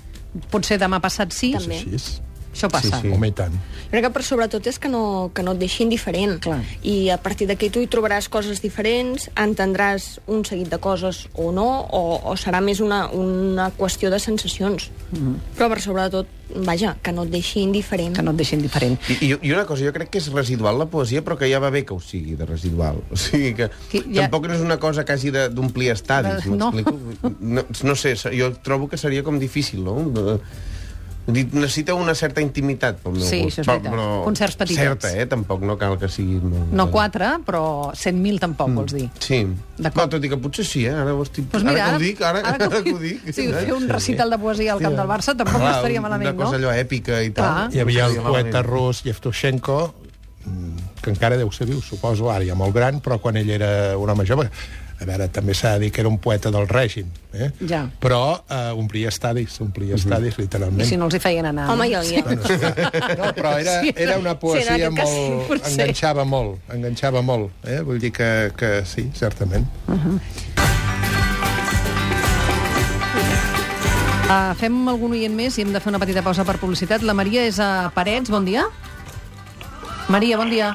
Potser demà passat sí, També. Així. Això passa. Sí, sí. Home, i tant. Jo crec que per sobretot és que no, que no et deixi indiferent. Clar. I a partir d'aquí tu hi trobaràs coses diferents, entendràs un seguit de coses o no, o, o serà més una, una qüestió de sensacions. Mm. -hmm. Però per sobretot, vaja, que no et deixi indiferent. Que no et deixi indiferent. I, i, una cosa, jo crec que és residual la poesia, però que ja va bé que ho sigui de residual. O sigui que, Que ja- tampoc no és una cosa que hagi de- d'omplir estadis, no. m'explico? No. no sé, jo trobo que seria com difícil, no? Necessita una certa intimitat pel meu Sí, gust. això és Però- veritat. Però, Concerts petitets. Certa, eh? Tampoc no cal que sigui... Molt... No quatre, però 100.000 tampoc, mm. vols dir. Sí. D'acord. No, tot i que potser sí, eh? Ara, ho estic... Pues mira, ara que ho dic, ara, ara, que, que ho dic. Sí, fer un recital de poesia al camp del Barça tampoc Clar, estaria malament, Una cosa no? allò èpica i Clar. tal. Hi havia el poeta rus Yevtushenko, mm, que encara deu ser viu, suposo, ara ja molt gran, però quan ell era un home jove, a veure, també s'ha de dir que era un poeta del règim, eh? Ja. però eh, omplia estadis, omplia estadis, I literalment. si no els hi feien anar. Home, no? jo, jo. No, però era, Sí, era una sí, poesia cas sí, molt... potser. enganxava molt, enganxava molt. Eh? Vull dir que, que sí, certament. Uh, fem algun oient més i hem de fer una petita pausa per publicitat. La Maria és a Parets, bon dia. Maria, bon dia.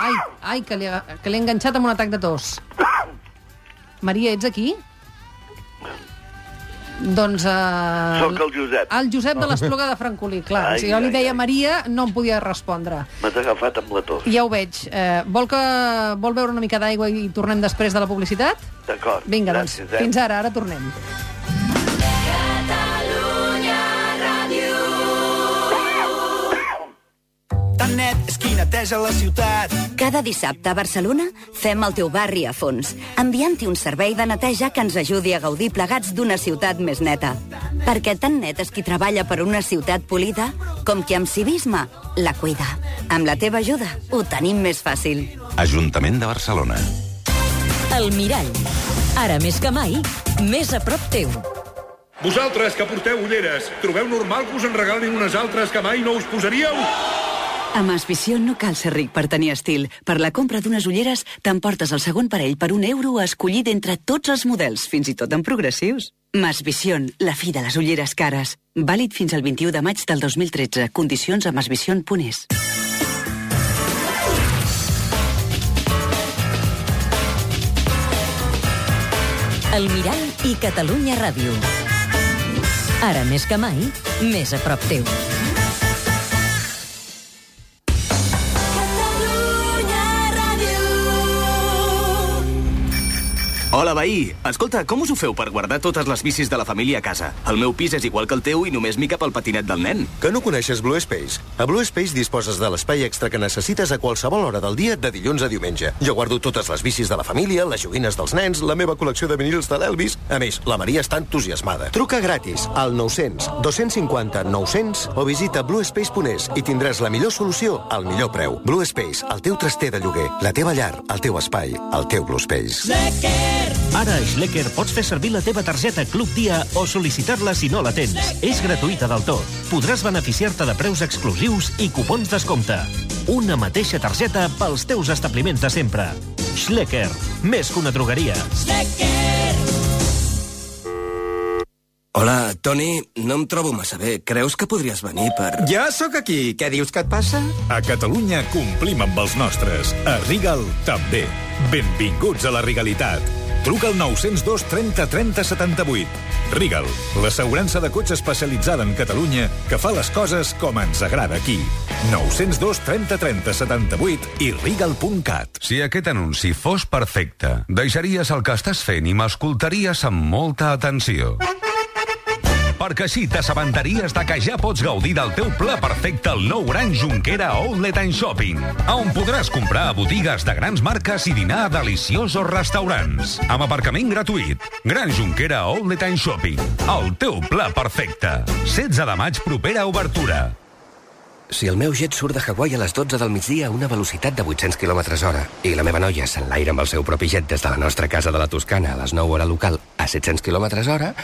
Ai, ai, que l'he enganxat amb un atac de tos. Maria, ets aquí? Doncs... Uh, Soc el Josep. El Josep de l'Espluga de Francolí, clar. Ai, si jo li deia ai. Maria, no em podia respondre. M'has agafat amb la tos. Ja ho veig. Eh, vol, que, vol veure una mica d'aigua i tornem després de la publicitat? D'acord. Vinga, Gràcies, doncs, eh? fins ara, ara tornem. Tan net és qui neteja la ciutat. Cada dissabte a Barcelona fem el teu barri a fons, enviant-hi un servei de neteja que ens ajudi a gaudir plegats d'una ciutat més neta. Perquè tan net és qui treballa per una ciutat polida com qui amb civisme la cuida. Amb la teva ajuda ho tenim més fàcil. Ajuntament de Barcelona. El Mirall. Ara més que mai, més a prop teu. Vosaltres, que porteu ulleres, trobeu normal que us en regalin unes altres que mai no us posaríeu? A Masvisió no cal ser ric per tenir estil. Per la compra d'unes ulleres t'emportes el segon parell per un euro escollit entre tots els models, fins i tot en progressius. Masvision, la fi de les ulleres cares. Vàlid fins al 21 de maig del 2013. Condicions a masvision.es. El Mirall i Catalunya Ràdio. Ara més que mai, més a prop teu. Hola, veí. Escolta, com us ho feu per guardar totes les bicis de la família a casa? El meu pis és igual que el teu i només m'hi cap el patinet del nen. Que no coneixes Blue Space? A Blue Space disposes de l'espai extra que necessites a qualsevol hora del dia de dilluns a diumenge. Jo guardo totes les bicis de la família, les joguines dels nens, la meva col·lecció de vinils de l'Elvis... A més, la Maria està entusiasmada. Truca gratis al 900 250 900 o visita bluespace.es i tindràs la millor solució al millor preu. Blue Space, el teu traster de lloguer, la teva llar, el teu espai, el teu Blue Space. Ara a Schlecker pots fer servir la teva targeta Club Dia o sol·licitar-la si no la tens. És gratuïta del tot. Podràs beneficiar-te de preus exclusius i cupons descompte. Una mateixa targeta pels teus establiments de sempre. Schlecker, més que una drogueria. Hola, Toni, no em trobo massa bé. Creus que podries venir per... Ja sóc aquí. Què dius que et passa? A Catalunya complim amb els nostres. A Regal també. Benvinguts a la Regalitat. Truca al 902 30 30 78. Regal, l'assegurança de cotxe especialitzada en Catalunya que fa les coses com ens agrada aquí. 902 30 30 78 i regal.cat. Si aquest anunci fos perfecte, deixaries el que estàs fent i m'escoltaries amb molta atenció. Perquè així t'assabentaries de que ja pots gaudir del teu pla perfecte al nou Gran Junquera Outlet and Shopping, on podràs comprar a botigues de grans marques i dinar a deliciosos restaurants, amb aparcament gratuït. Gran Junquera Outlet and Shopping, el teu pla perfecte. 16 de maig, propera obertura. Si el meu jet surt de Hawaii a les 12 del migdia a una velocitat de 800 km hora i la meva noia s'enlaira amb el seu propi jet des de la nostra casa de la Toscana a les 9 hora local a 700 km hora,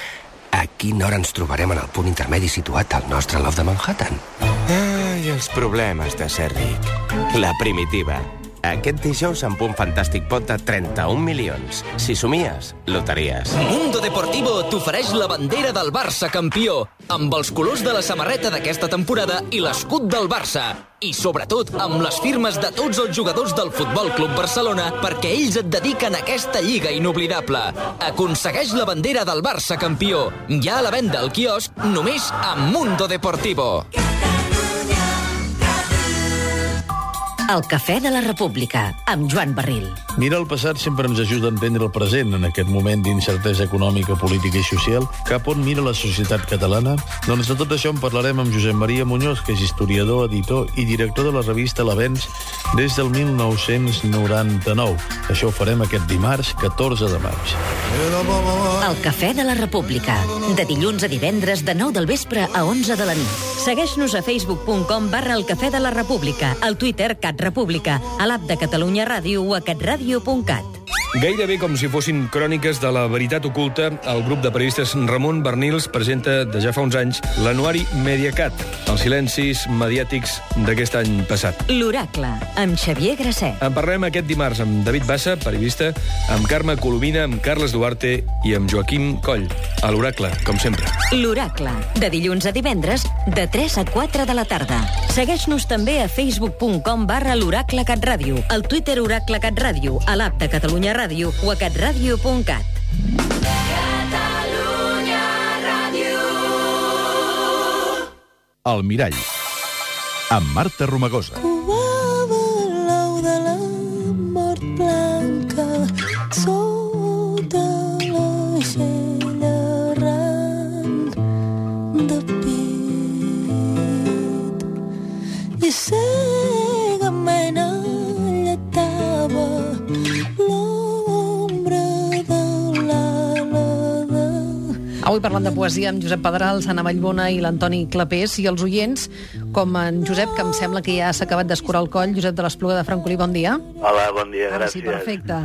a quina hora ens trobarem en el punt intermedi situat al nostre Love de Manhattan? Ai, els problemes de ser ric. La primitiva. Aquest dijous amb un fantàstic pot de 31 milions. Si somies, loteries. Mundo Deportivo t'ofereix la bandera del Barça campió, amb els colors de la samarreta d'aquesta temporada i l'escut del Barça. I, sobretot, amb les firmes de tots els jugadors del Futbol Club Barcelona perquè ells et dediquen a aquesta lliga inoblidable. Aconsegueix la bandera del Barça campió. Ja a la venda al quiosc, només a Mundo Deportivo. El Cafè de la República, amb Joan Barril. Mirar el passat sempre ens ajuda a entendre el present en aquest moment d'incertesa econòmica, política i social. Cap on mira la societat catalana? Doncs de tot això en parlarem amb Josep Maria Muñoz, que és historiador, editor i director de la revista L'Avenç des del 1999. Això ho farem aquest dimarts, 14 de maig. El Cafè de la República, de dilluns a divendres de 9 del vespre a 11 de la nit. Segueix-nos a facebook.com barra el Cafè de la República, al Twitter Cat República, a l'app de Catalunya Ràdio o a catradio.cat. Gairebé com si fossin cròniques de la veritat oculta, el grup de periodistes Ramon Bernils presenta de ja fa uns anys l'anuari Mediacat, els silencis mediàtics d'aquest any passat. L'Oracle, amb Xavier Grasset. En parlem aquest dimarts amb David Bassa, periodista, amb Carme Colomina, amb Carles Duarte i amb Joaquim Coll. A l'Oracle, com sempre. L'Oracle, de dilluns a divendres, de 3 a 4 de la tarda. Segueix-nos també a facebook.com barra l'Oracle Cat Ràdio, al Twitter Oracle Cat Ràdio, a l'app de Catalunya Ràdio o a catradio.cat. El Mirall, amb Marta Romagosa. Blau Avui parlant de poesia amb Josep Pedrals, Anna Vallbona i l'Antoni Clapés i els oients, com en Josep, que em sembla que ja s'ha acabat d'escurar el coll. Josep de l'Espluga de Francolí, bon dia. Hola, bon dia, Ara sí, gràcies. perfecte.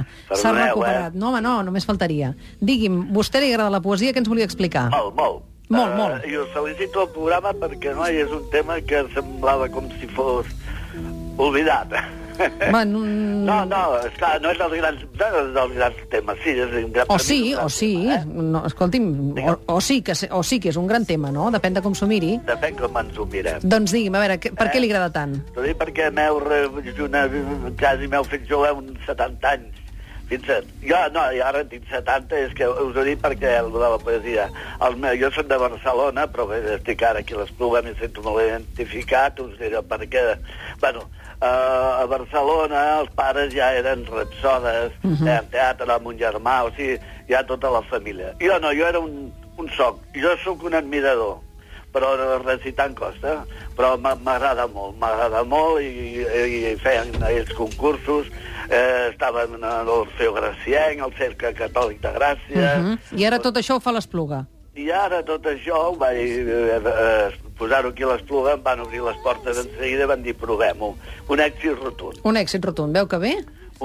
S'ha recuperat. No, home, no, només faltaria. Digui'm, vostè li agrada la poesia, què ens volia explicar? Molt, molt. Molt, Eh, molt. I us felicito el programa perquè, no, és un tema que semblava com si fos oblidat. [laughs] Bueno, No, no, esclar, no és dels grans, no dels grans temes, sí, és un gran... O sí, o sí, no, escolti'm, o, o, sí que, o sí que és un gran tema, no? Depèn de com s'ho miri. Depèn com ens ho mirem. Doncs digui'm, a veure, que, per què li agrada tant? T'ho dic perquè m'heu, re- una, quasi m'heu fet jove uns 70 anys. Fins a, jo, no, i ara tinc 70, és que us ho dic perquè el de la poesia. El meu, jo soc de Barcelona, però bé, estic ara aquí a l'Espluga, m'he sento molt identificat, us diré perquè... Bueno, uh, a Barcelona els pares ja eren repsodes, uh Mhm. -huh. eh, teatre amb un germà, o sigui, ja tota la família. Jo no, jo era un, un soc, jo sóc un admirador però recitant costa, però m'a- m'agrada molt, m'agrada molt i, i, i feien ells concursos, eh, estaven a l'Orfeo Gracienc, al Cercle Catòlic de Gràcia, Uh -huh. I ara tot això ho fa l'Espluga. i ara tot això ho vaig eh, eh, posar-ho aquí a l'Espluga, em van obrir les portes en seguida i van dir provem-ho. Un èxit rotund. Un èxit rotund, veu que bé?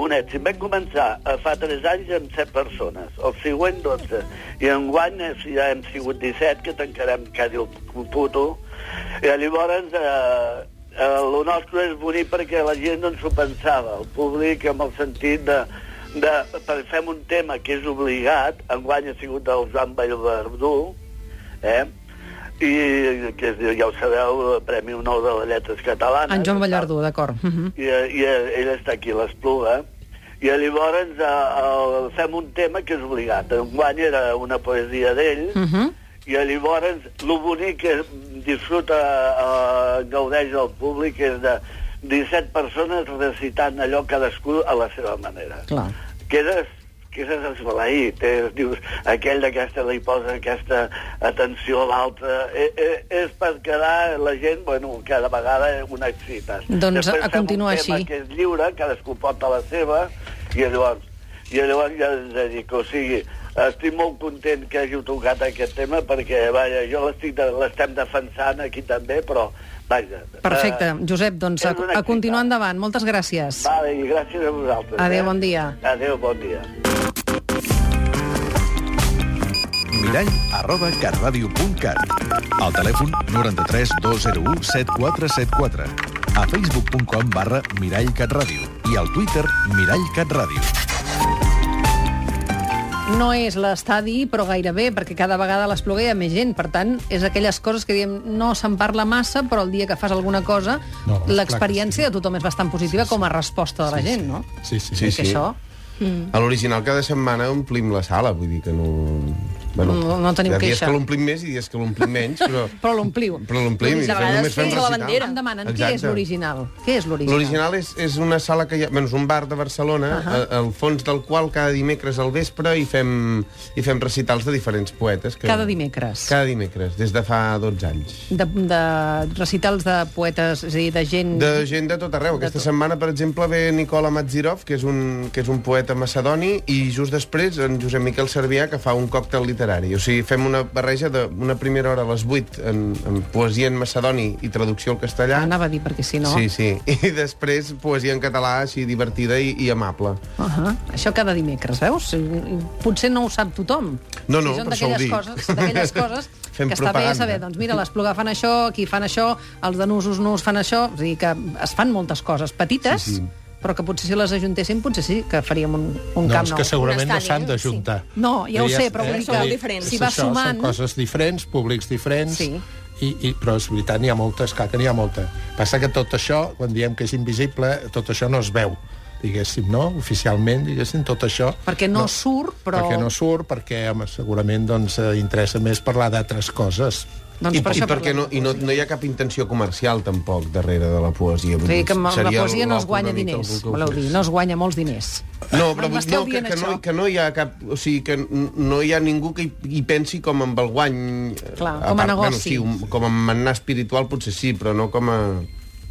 Un èxit. Vam començar eh, fa 3 anys amb 7 persones, el següent 12, i enguany eh, ja hem sigut 17, que tancarem quasi el puto, i llavors eh, eh, el nostre és bonic perquè la gent no s'ho pensava, el públic amb el sentit de, de per fem un tema que és obligat, enguany ha sigut del Joan Vallverdú, eh? I que es diu, ja ho sabeu, el Premi Honor de les Lletres Catalanes. En Joan Ballardú, d'acord. Uh -huh. I, i ell està aquí a l'Espluga, i llavors eh, el, fem un tema que és obligat. Enguany era una poesia d'ell, Uh -huh. i llavors el bonic que disfruta, eh, gaudeix el públic és de 17 persones recitant allò cadascú a la seva manera. Clar. Quedes, quedes esbalaït, eh? dius, aquell d'aquesta li posa aquesta atenció a l'altre. Eh, eh, és per quedar la gent, bueno, cada vegada una excita. Doncs Després a continuar així. que és lliure, cadascú porta la seva, i llavors, i llavors ja us dic, o sigui, estic molt content que hàgiu tocat aquest tema perquè, vaja, jo l'estic de- l'estem defensant aquí també, però, vaja... Perfecte. eh, Josep, doncs a, és a continuar endavant. Moltes gràcies. Vale, i gràcies a vosaltres. Adéu, eh? bon dia. Adéu, bon dia. Mirall arroba catradio.cat. Al telèfon 93 201 7474. A facebook.com barra Mirall Catradio. I al Twitter Mirall Catradio. No és l'estadi, però gairebé, perquè cada vegada a l'Espluga hi ha més gent. Per tant, és aquelles coses que diem no se'n parla massa, però el dia que fas alguna cosa, No, l'experiència de tothom és bastant positiva com a resposta de la gent, no? Sí, sí. I que això... Mm. A l'original cada setmana omplim la sala, vull dir que no... Bueno, No- no teniu hi ha dies queixa. que l'omplim més i dies que l'omplim menys, però... [laughs] Però l'ompliu. Però l'omplim, i de només fem recital. Em demanen què Exacte. és l'original. Què és l'original? L'original és, és una sala que hi ha... Bueno, és un bar de Barcelona, uh. -huh. al fons del qual cada dimecres al vespre hi fem, hi fem recitals de diferents poetes. Que... Cada dimecres. Cada dimecres, des de fa 12 anys. De, de recitals de poetes, és a dir, de gent... De gent de tot arreu. Aquesta setmana, per exemple, ve Nicola Matzirov, que és, un, que és un poeta macedoni, i just després en Josep Miquel Servià, que fa un còctel literari. O sigui, fem una barreja d'una primera hora a les 8 en, en poesia en macedoni i traducció al castellà. Anava a dir, perquè si no... Sí, sí. I després poesia en català, així divertida i, i amable. Uh -huh. Això cada dimecres, veus? Potser no ho sap tothom. No, no, si són per això ho dic. coses, d'aquelles [laughs] coses Fem que està bé propaganda. saber, doncs mira, l'Espluga fan això, aquí fan això, els de Nusos Nus fan això, és dir, que es fan moltes coses petites, sí, sí. Però que potser si les ajuntéssim potser sí que faríem un, un no, camp és nou. que segurament no s'han d'ajuntar. No, ja ho sé, però vull dir que És si vas això, sumant... Són coses diferents, públics diferents, Sí. i, i, però és veritat, n'hi ha moltes, clar que n'hi ha molta. Passa que tot això, quan diem que és invisible, tot això no es veu diguéssim, no? Oficialment, diguéssim, tot això... Perquè no surt, però- Perquè no surt, perquè home, segurament doncs, eh, interessa més parlar d'altres coses. Doncs I, per i això perquè no, i no, no hi ha cap intenció comercial, tampoc, darrere de la poesia. O Vull sigui, dir, que amb la seria poesia no es guanya diners, voleu dir, no es guanya molts diners. No, però vull, m'esteu no, que, que, no, que no hi ha cap... O sigui, que no hi ha ningú que hi, hi pensi com amb el guany... eh, Clar, com a negoci. Bueno, sí, un, com a mannà espiritual potser sí, però no com a...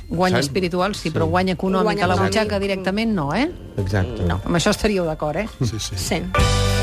Guany Saps? espiritual, sí, però guany econòmic Guany a la butxaca directament no, eh? Exacte. No, amb això estaríeu d'acord, eh? Sí, sí. sí.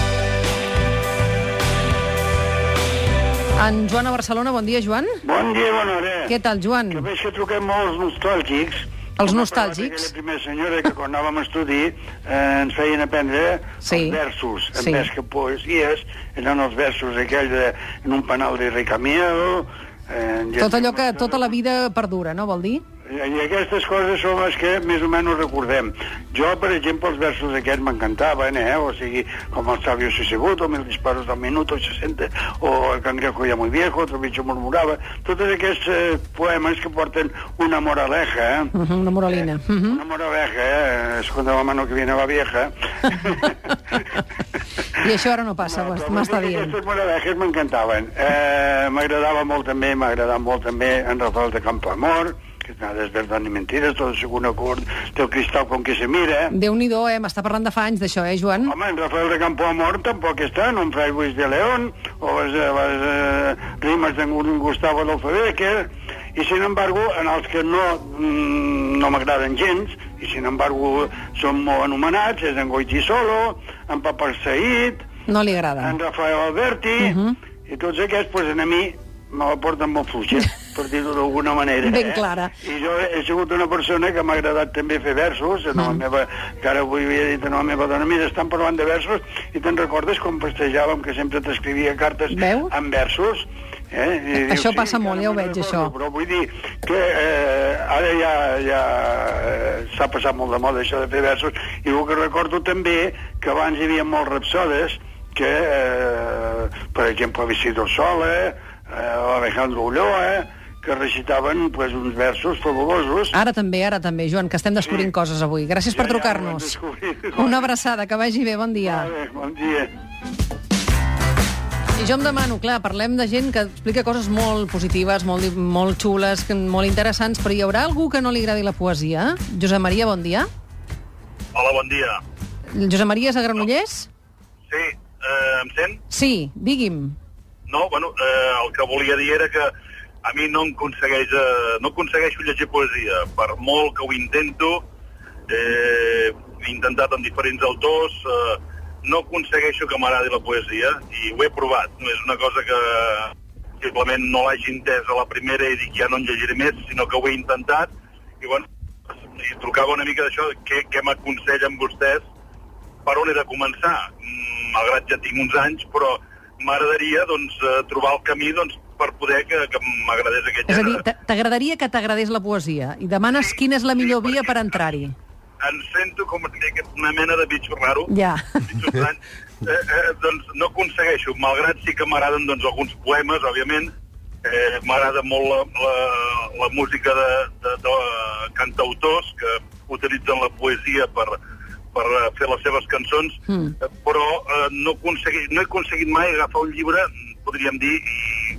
En Joan a Barcelona, bon dia, Joan. Bon dia, bona hora. Què tal, Joan? Que veig que truquem molts nostàlgics. Els nostàlgics? Aquella primera senyora que quan anàvem a estudi eh, ens feien aprendre Sí. els versos, en Sí. que poesies, eren els versos aquells de, en un penal de Ricamiel... Eh, Tot allò que tota la vida perdura, no, vol dir? I aquestes coses són les que més o menys recordem. Jo, per exemple, els versos aquests m'encantaven, eh? O sigui, com el sabio se seguto, mil disparos al minuto, 60, o el cangrejo ya muy viejo, otro bicho murmurava. Tots aquests eh, poemes que porten una moraleja, eh? Uh -huh, una moralina. Uh -huh. Una moraleja, eh? Es cuando la mano que viene va vieja. [laughs] [laughs] I això ara no passa, no, m'està dient. Aquestes moralejes m'encantaven. Eh, m'agradava molt també, m'ha agradat molt també en Rafael de Campoamor, que nada es verdad ni mentiras, todo según ocurre del cristal con que se mira. Déu-n'hi-do, eh? M'està parlant de fa anys d'això, eh, Joan? Home, en Rafael de Campoamor tampoc està en un Fray Luis de León, o les, eh, les eh, rimes de Gustavo Adolfo Becker, i sin embargo, en els que no, mm, no m'agraden gens, i sin embargo són molt anomenats, és en Goiti Solo, en Papa Said, No li agrada. en Rafael Alberti, uh -huh. i tots aquests, pues, a mi me la porten molt fluixa, per dir-ho d'alguna manera. Ben eh? clara. I jo he sigut una persona que m'ha agradat també fer versos, en la meva, que ara avui havia dit a la meva dona, mira, estan parlant de versos, i te'n recordes com festejàvem que sempre t'escrivia cartes Veu? en versos? Eh? I Això sí, passa molt, encara ja ho veig, recordo, això. Però vull dir que eh, ara ja, ja eh, s'ha passat molt de moda això de fer versos, i el que recordo també que abans hi havia molts rapsodes que, eh, per exemple, Isidro Sola, eh, Alejandro Ulloa, que recitaven pues, uns versos fabulosos. Ara també, ara també, Joan, que estem descobrint coses avui. Gràcies per trucar-nos. Una abraçada, que vagi bé, bon dia. Vale, bon dia. I jo em demano, clar, parlem de gent que explica coses molt positives, molt, molt xules, molt interessants, però hi haurà algú que no li agradi la poesia? Josep Maria, bon dia. Hola, bon dia. Josep Maria és a Granollers? Sí, eh, em sent? Sí, digui'm. No, bueno, eh, el que volia dir era que a mi no em aconsegueix, eh, no aconsegueixo llegir poesia. Per molt que ho intento, eh, he intentat amb diferents autors, eh, no aconsegueixo que m'agradi la poesia i ho he provat. No és una cosa que simplement no l'hagi entès a la primera i dic ja no en llegiré més, sinó que ho he intentat i bueno, i trucava una mica d'això, què, què m'aconsellen vostès per on he de començar? Mm, malgrat ja tinc uns anys, però m'agradaria doncs, eh, trobar el camí doncs, per poder que, que m'agradés aquest És a dir, gènere. t'agradaria que t'agradés la poesia i demanes quina és la millor via per entrar-hi. Em sento com una mena de bitxo raro, Ja. bitxo. Eh, eh, doncs no aconsegueixo, malgrat sí que m'agraden doncs, alguns poemes, òbviament, eh, m'agrada molt la, la, la música de, de, de cantautors que utilitzen la poesia per, per eh, fer les seves cançons, Mm. però eh, no, aconseguit, no he aconseguit mai agafar un llibre, podríem dir,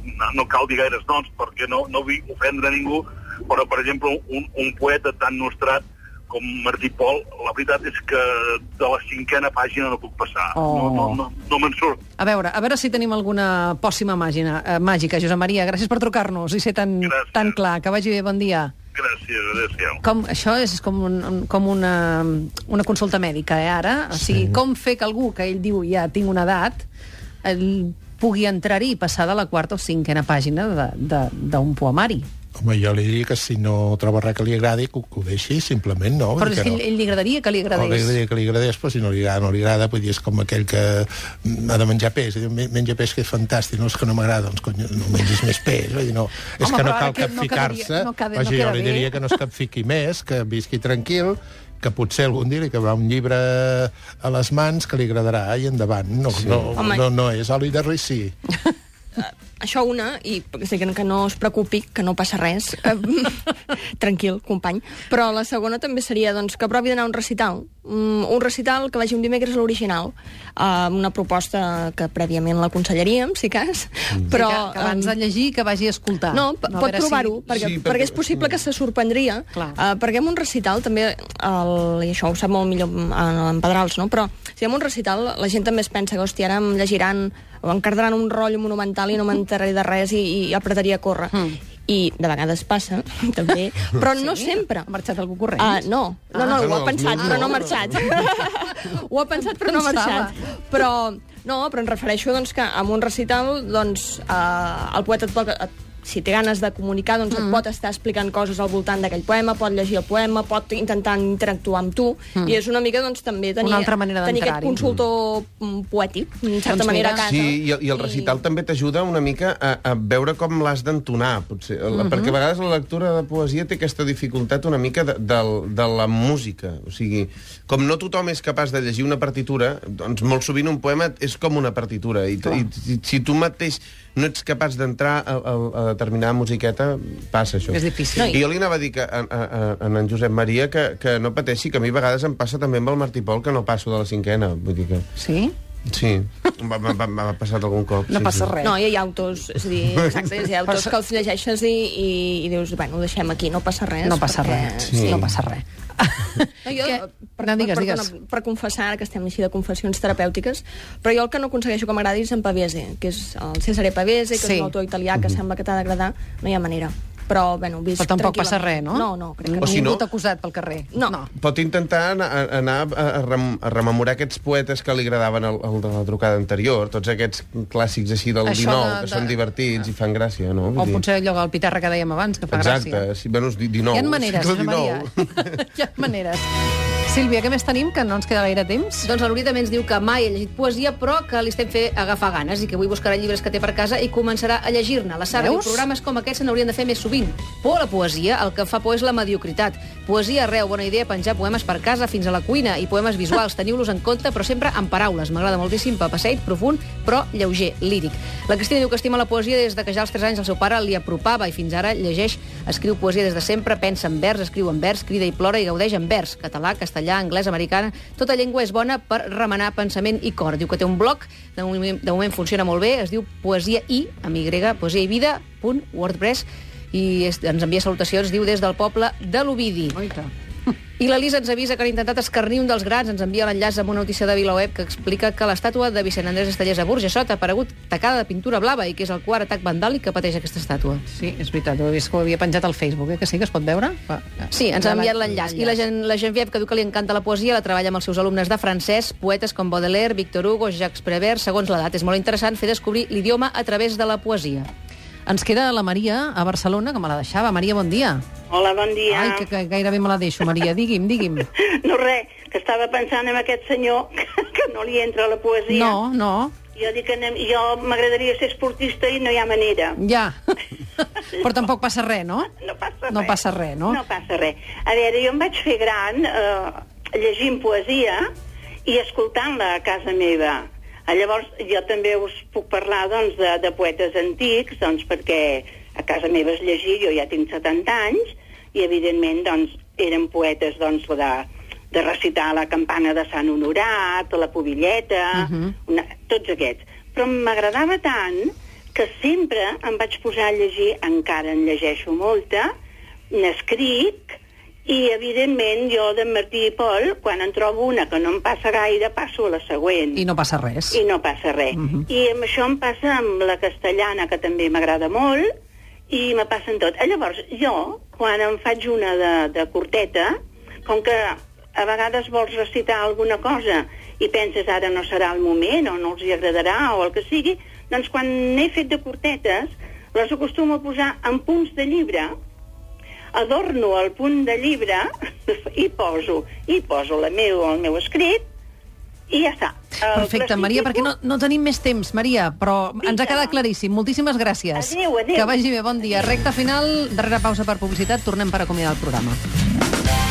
i no, no cal dir gaires noms perquè no, no vull ofendre ningú, però, per exemple, un, un poeta tan nostrat com Martí Pol, la veritat és que de la cinquena pàgina no puc passar. Oh. No, no, no, no me'n surt. A veure, a veure si tenim alguna pòssima màgina, eh, màgica. Josep Maria, gràcies per trucar-nos i ser tan, tan clar. Que vagi bé, bon dia. Gràcies, adéu-siau. Com, això és com, un, com una, una consulta mèdica, eh, ara? O sigui, com fer que algú que ell diu ja tinc una edat el, pugui entrar-hi i passar de la quarta o cinquena pàgina de- de- d'un poemari? Home, jo li diria que si no troba res que li agradi, que, ho- que ho deixi, simplement, no? Però és que no. ell, ell li agradaria que li O li agradés. agradaria que li agradés, però si no li agrada, no li agrada, vull dir, és com aquell que ha de menjar peix, diu, "Me- menja peix que és fantàstic, no és que no m'agrada, doncs cony, no mengis més peix, vull dir, no, és Home, que no cal no capficar-se, quedaria- no queda- no jo li bé. diria que no es capfiqui més, que visqui tranquil, que potser algun dia li acabarà un llibre a les mans que li agradarà i endavant. No, sí. no, Home. no, no és oli de ricí. [laughs] Això una, i que no es preocupi, que no passa res. Eh, [laughs] Tranquil, company. Però la segona també seria doncs, que provi d'anar a un recital. Mm, un recital que vagi un dimecres a l'original. Uh, una proposta que prèviament l'aconsellaríem, si cas. Però, Però, que, que abans de llegir, que vagi a escoltar. no, a pot veure si- provar-ho, perquè, Sí, perquè és possible que se sorprendria. Uh, perquè en un recital també, el, i això ho sap molt millor en, en Pedrals, no? però si en un recital la gent també es pensa que, hòstia, ara em llegiran o em cardaran un rotllo monumental i no m'enteraré de res i, i apretaria a córrer. Mm. I de vegades passa, [laughs] també, però no Sí? sempre. Ha marxat algú corrents? Uh, no, no, no, Ah. ho No, ha pensat, no, però no ha no. marxat. [laughs] ho ha pensat, però no ha marxat. Però, no, però em refereixo doncs, que en un recital doncs, eh, el poeta et pot, et, si té ganes de comunicar, doncs Mm. et pot estar explicant coses al voltant d'aquell poema, pot llegir el poema, pot intentar interactuar amb tu, Mm. i és una mica doncs, també tenir, Una altra manera tenir aquest consultor mm, poètic, en certa Doncs manera, a casa. Sí, i, el- i el recital també t'ajuda una mica a, a veure com l'has d'entonar, potser. Mm Mhm. Perquè a vegades la lectura de poesia té aquesta dificultat una mica de, de, de la música. O sigui, com no tothom és capaç de llegir una partitura, doncs molt sovint un poema és com una partitura. I, i, i si tu mateix no ets capaç d'entrar a, a, a determinada musiqueta, passa això. És difícil. No, i- I jo li anava a dir que, a, a, a, a en Josep Maria que, que no pateixi, que a mi a vegades em passa també amb el Martí Pol, que no passo de la cinquena. Vull dir que... Sí? Sí, m'ha passat algun cop. sí, sí. No, i hi ha autors, és a dir, [laughs] exacte, hi ha autors que els llegeixes i, i, i dius, bueno, ho deixem aquí, no passa res. No passa perquè- res. Sí. No passa res. No, jo, [laughs] per, No, digues, per, digues. Per, per confessar, ara que estem així de confessions terapèutiques, però jo el que no aconsegueixo que m'agradi és en Pavese, que és el Cesare Pavese, que Sí. és un autor italià que sembla que t'ha d'agradar, no hi ha manera. Però, bueno, visc Però tampoc passa res, no? No, no, crec que O si no- Ningú t'ha acusat pel carrer. No. no. Pot intentar anar, a- anar a, rem, a rememorar aquests poetes que li agradaven el, el de la trucada anterior, tots aquests clàssics així del Això 19, de- que de- són divertits i fan gràcia, no? O potser allò del pitarra que dèiem abans, que fa Exacte, gràcia. sí, bueno, és di- 19. Hi ha maneres, Josep Maria. [laughs] Hi ha maneres. Sílvia, què més tenim, que no ens queda gaire temps? Doncs l'Uri també ens diu que mai ha llegit poesia, però que li estem fer agafar ganes i que avui buscarà llibres que té per casa i començarà a llegir-ne. La Sara diu, Veus? programes com aquests se n'haurien de fer més sovint. Por a la poesia, el que fa por és la mediocritat. Poesia arreu, bona idea penjar poemes per casa fins a la cuina i poemes visuals. Teniu-los en compte, però sempre en paraules. M'agrada moltíssim, papaseit, profund, però lleuger, líric. La Cristina diu que estima la poesia des de que ja als 3 anys el seu pare li apropava i fins ara llegeix, escriu poesia des de sempre, pensa en vers, escriu en vers, crida i plora i gaudeix en vers. Català, castellà, anglès, americana... Tota llengua és bona per remenar pensament i cor. Diu que té un blog, de moment, de moment funciona molt bé, es diu poesia i, amb y, poesia i vida, punt, wordpress, i ens envia salutacions, diu, des del poble de l'Ovidi. I l'Elisa ens avisa que han intentat escarnir un dels grans. Ens envia l'enllaç amb una notícia de VilaWeb que explica que l'estàtua de Vicent Andrés Estellers a Burjassot ha aparegut tacada de pintura blava i que és el quart atac vandàlic que pateix aquesta estàtua. Sí, és veritat, ho he vist que ho havia penjat al Facebook, eh? que sí que es pot veure. Va, Sí, ens ha enviat l'enllaç. I la, Gen la Geneviève, que diu que li encanta la poesia, la treballa amb els seus alumnes de francès, poetes com Baudelaire, Victor Hugo, Jacques Prévert, segons l'edat. És molt interessant fer descobrir l'idioma a través de la poesia. Ens queda la Maria a Barcelona, que me la deixava. Maria, bon dia. Hola, bon dia. Ai, que, que gairebé me la deixo, Maria. Digui'm, digui'm. [laughs] No res, que estava pensant en aquest senyor que, que no li entra la poesia. No, no. Jo dic que anem, jo m'agradaria ser esportista i no hi ha manera. Ja. [laughs] Però tampoc passa res, no? No passa No res. passa res, no? No passa res. A veure, jo em vaig fer gran eh, llegint poesia i escoltant-la a casa meva. Eh, Llavors, jo també us puc parlar doncs, de, de poetes antics, doncs, perquè a casa meva es llegir, jo ja tinc 70 anys, i evidentment doncs, eren poetes doncs, de, de recitar la campana de Sant Honorat, la Pobilleta, uh -huh. una, tots aquests. Però m'agradava tant que sempre em vaig posar a llegir, encara en llegeixo molta, n'escric, i evidentment jo de Martí i Pol, quan en trobo una que no em passa gaire, passo a la següent. I no passa res. I no passa res. Uh -huh. I amb això em passa amb la castellana, que també m'agrada molt, i me passa en tot. Eh, Llavors, jo, quan em faig una de, de curteta, com que a vegades vols recitar alguna cosa i penses ara no serà el moment o no els hi agradarà o el que sigui, doncs quan n'he fet de curtetes les acostumo a posar en punts de llibre adorno el punt de llibre i poso, i poso la meu, el meu escrit i ja està. El Perfecte, Maria, perquè no, no tenim més temps, Maria, però ens ha quedat claríssim. Moltíssimes gràcies. Adéu, adéu. Que vagi bé, bon dia. Recta final, darrera pausa per publicitat, tornem per acomiadar el programa.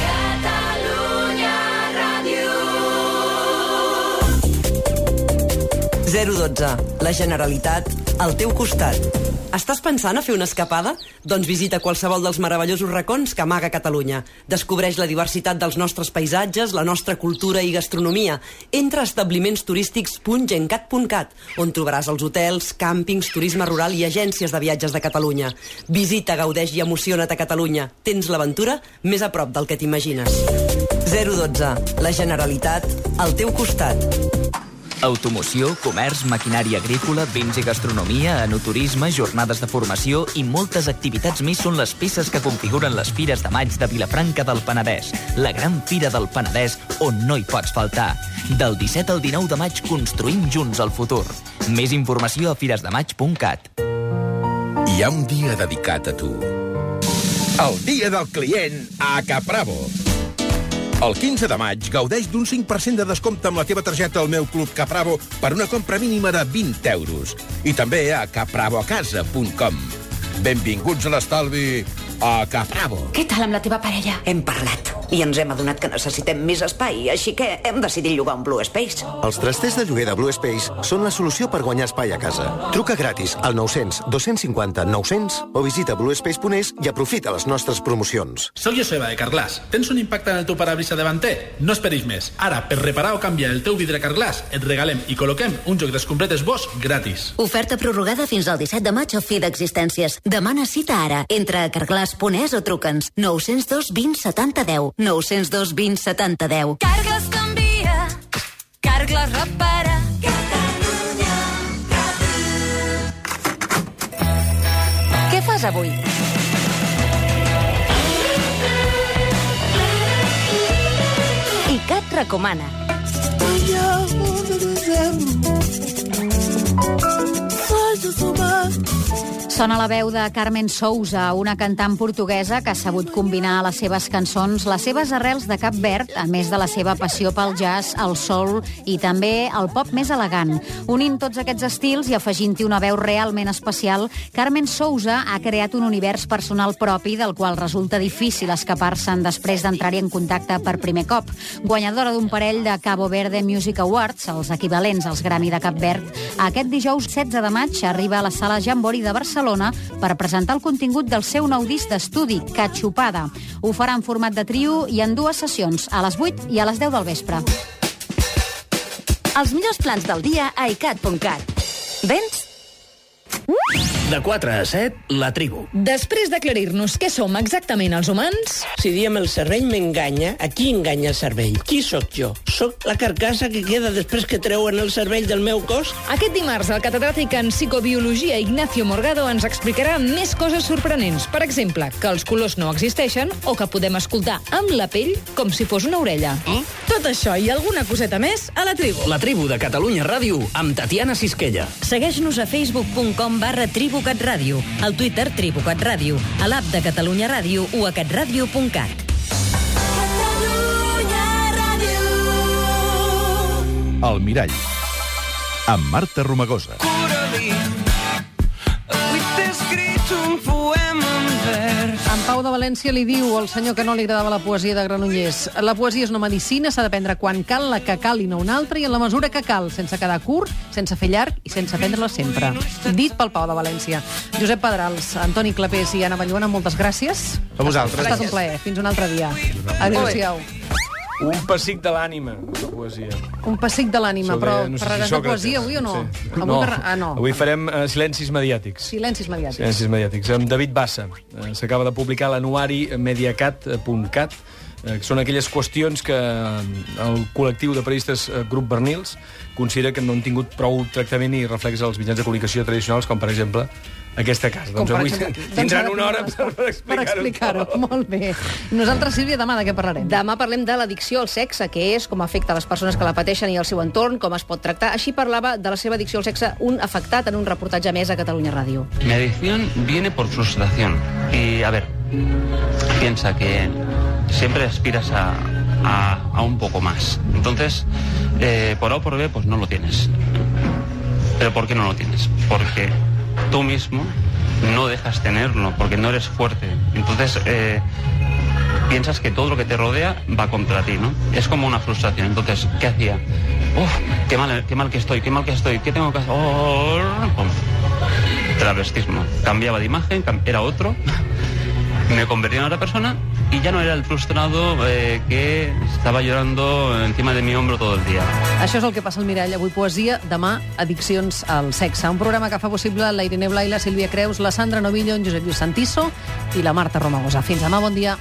Catalunya Ràdio. 012. La Generalitat al teu costat. Estàs pensant a fer una escapada? Doncs visita qualsevol dels meravellosos racons que amaga Catalunya. Descobreix la diversitat dels nostres paisatges, la nostra cultura i gastronomia. Entra a establiments-turístics.gencat.cat, on trobaràs els hotels, càmpings, turisme rural i agències de viatges de Catalunya. Visita, gaudeix i emociona't a Catalunya. Tens l'aventura més a prop del que t'imagines. 012. La Generalitat al teu costat. Automoció, comerç, maquinària agrícola, vins i gastronomia, enoturisme, jornades de formació i moltes activitats més són les peces que configuren les Fires de Maig de Vilafranca del Penedès, la gran fira del Penedès on no hi pots faltar. Del 17 al 19 de maig construïm junts el futur. Més informació a firesdemaig.cat. Hi ha un dia dedicat a tu. El dia del client a Capravo. El 15 de maig gaudeix d'un 5% de descompte amb la teva targeta al meu club Capravo per una compra mínima de 20 euros. I també a capravoacasa.com. Benvinguts a l'estalvi a Capravo. Què tal amb la teva parella? Hem parlat i ens hem adonat que necessitem més espai, així que hem decidit llogar un Blue Space. Els trasters de lloguer de Blue Space són la solució per guanyar espai a casa. Truca gratis al 900 250 900 o visita bluespace.es i aprofita les nostres promocions. Soc Joseba de Carglass. Tens un impacte en el teu parabrisa davanter? No esperis més. Ara, per reparar o canviar el teu vidre Carglass, et regalem i col·loquem un joc d'escombretes Bosch gratis. Oferta prorrogada fins al 17 de maig a fi d'existències. Demana cita ara. Entra a carglass.es o truca'ns 902 20 70 10. 902 20 70 10. Carglass canvia, Carglass repara. Què fas avui? ICAT recomana. Sona la veu de Carmen Sousa, una cantant portuguesa que ha sabut combinar a les seves cançons les seves arrels de Cap Verd, a més de la seva passió pel jazz, el soul i també el pop més elegant. Unint tots aquests estils i afegint-hi una veu realment especial, Carmen Sousa ha creat un univers personal propi del qual resulta difícil escapar-se'n després d'entrar-hi en contacte per primer cop. Guanyadora d'un parell de Cabo Verde Music Awards, els equivalents als Grammy de Cap Verd, aquest dijous 16 de maig arriba a la sala Jambori de Barcelona per presentar el contingut del seu nou disc d'estudi, Catxupada. Ho farà en format de trio i en dues sessions, a les 8 i a les 10 del vespre. Els millors plans del dia a icat.cat. Vens? De 4 a 7, la tribu. Després d'aclarir-nos què som exactament els humans... Si diem el cervell m'enganya, a qui enganya el cervell? Qui sóc jo? Sóc la carcassa que queda després que treuen el cervell del meu cos? Aquest dimarts, el catedràtic en psicobiologia Ignacio Morgado ens explicarà més coses sorprenents. Per exemple, que els colors no existeixen o que podem escoltar amb la pell com si fos una orella. Mm? Tot això i alguna coseta més a la tribu. La tribu de Catalunya Ràdio amb Tatiana Sisquella. Segueix-nos a facebook.com barra tribucatradio, al Twitter tribucatradio, a l'app de Catalunya Ràdio o a catradio.cat. El Mirall. Amb Marta Romagosa. En Pau de València li diu al senyor que no li agradava la poesia de Granollers la poesia és una medicina, s'ha de prendre quan cal, la que cal i no una altra, i en la mesura que cal, sense quedar curt, sense fer llarg i sense prendre-la sempre. Dit pel Pau de València. Josep Pedrals, Antoni Clapés i Anna Vallona, moltes gràcies. A vosaltres. Ha estat un plaer. Fins un altre dia. Adéu-siau. Un pessic de l'ànima, la poesia. Un pessic de l'ànima, Això però deia, no sé si parlaràs de Sòcrates. poesia avui o no? Sí. Avui No, parla- Ah, no. avui farem uh, silencis mediàtics. Silencis mediàtics. Silencis mediàtics. Amb David Bassa. Eh, S'acaba de publicar l'anuari mediacat.cat, eh, que són aquelles qüestions que el col·lectiu de periodistes eh, Grup Bernils considera que no han tingut prou tractament i reflex als mitjans de comunicació tradicionals, com per exemple aquesta casa. Com Doncs avui exemple [laughs] tindran Doncs una hora per, per Per explicar-ho. explicar-ho, molt bé. Nosaltres, Sílvia, demà de què parlarem? Demà parlem de l'addicció al sexe, què és, com afecta les persones que la pateixen i el seu entorn, com es pot tractar. Així parlava de la seva addicció al sexe un afectat en un reportatge més a Catalunya Ràdio. Mi adicción viene por frustración. Y, a ver, piensa que siempre aspiras a, a- a un poco más. Entonces, eh, por A o por B, pues no lo tienes. ¿Pero por qué no lo tienes? Porque tú mismo no dejas tenerlo, porque no eres fuerte. Entonces, eh, piensas que todo lo que te rodea va contra ti, ¿no? Es como una frustración. Entonces, ¿qué hacía? Uf, qué mal, qué mal que estoy, qué mal que estoy, ¿qué tengo que hacer? Oh. Travestismo. Cambiaba de imagen, era otro, me convertía en otra persona y ya no era el frustrado eh, que estaba llorando encima de mi hombro todo el día. Això és el que passa al Mirall. Avui poesia, demà addiccions al sexe. Un programa que fa possible la Irene Blai, la Sílvia Creus, la Sandra Novillo, en Josep Lluís Santiso i la Marta Romagosa. Fins demà, bon dia.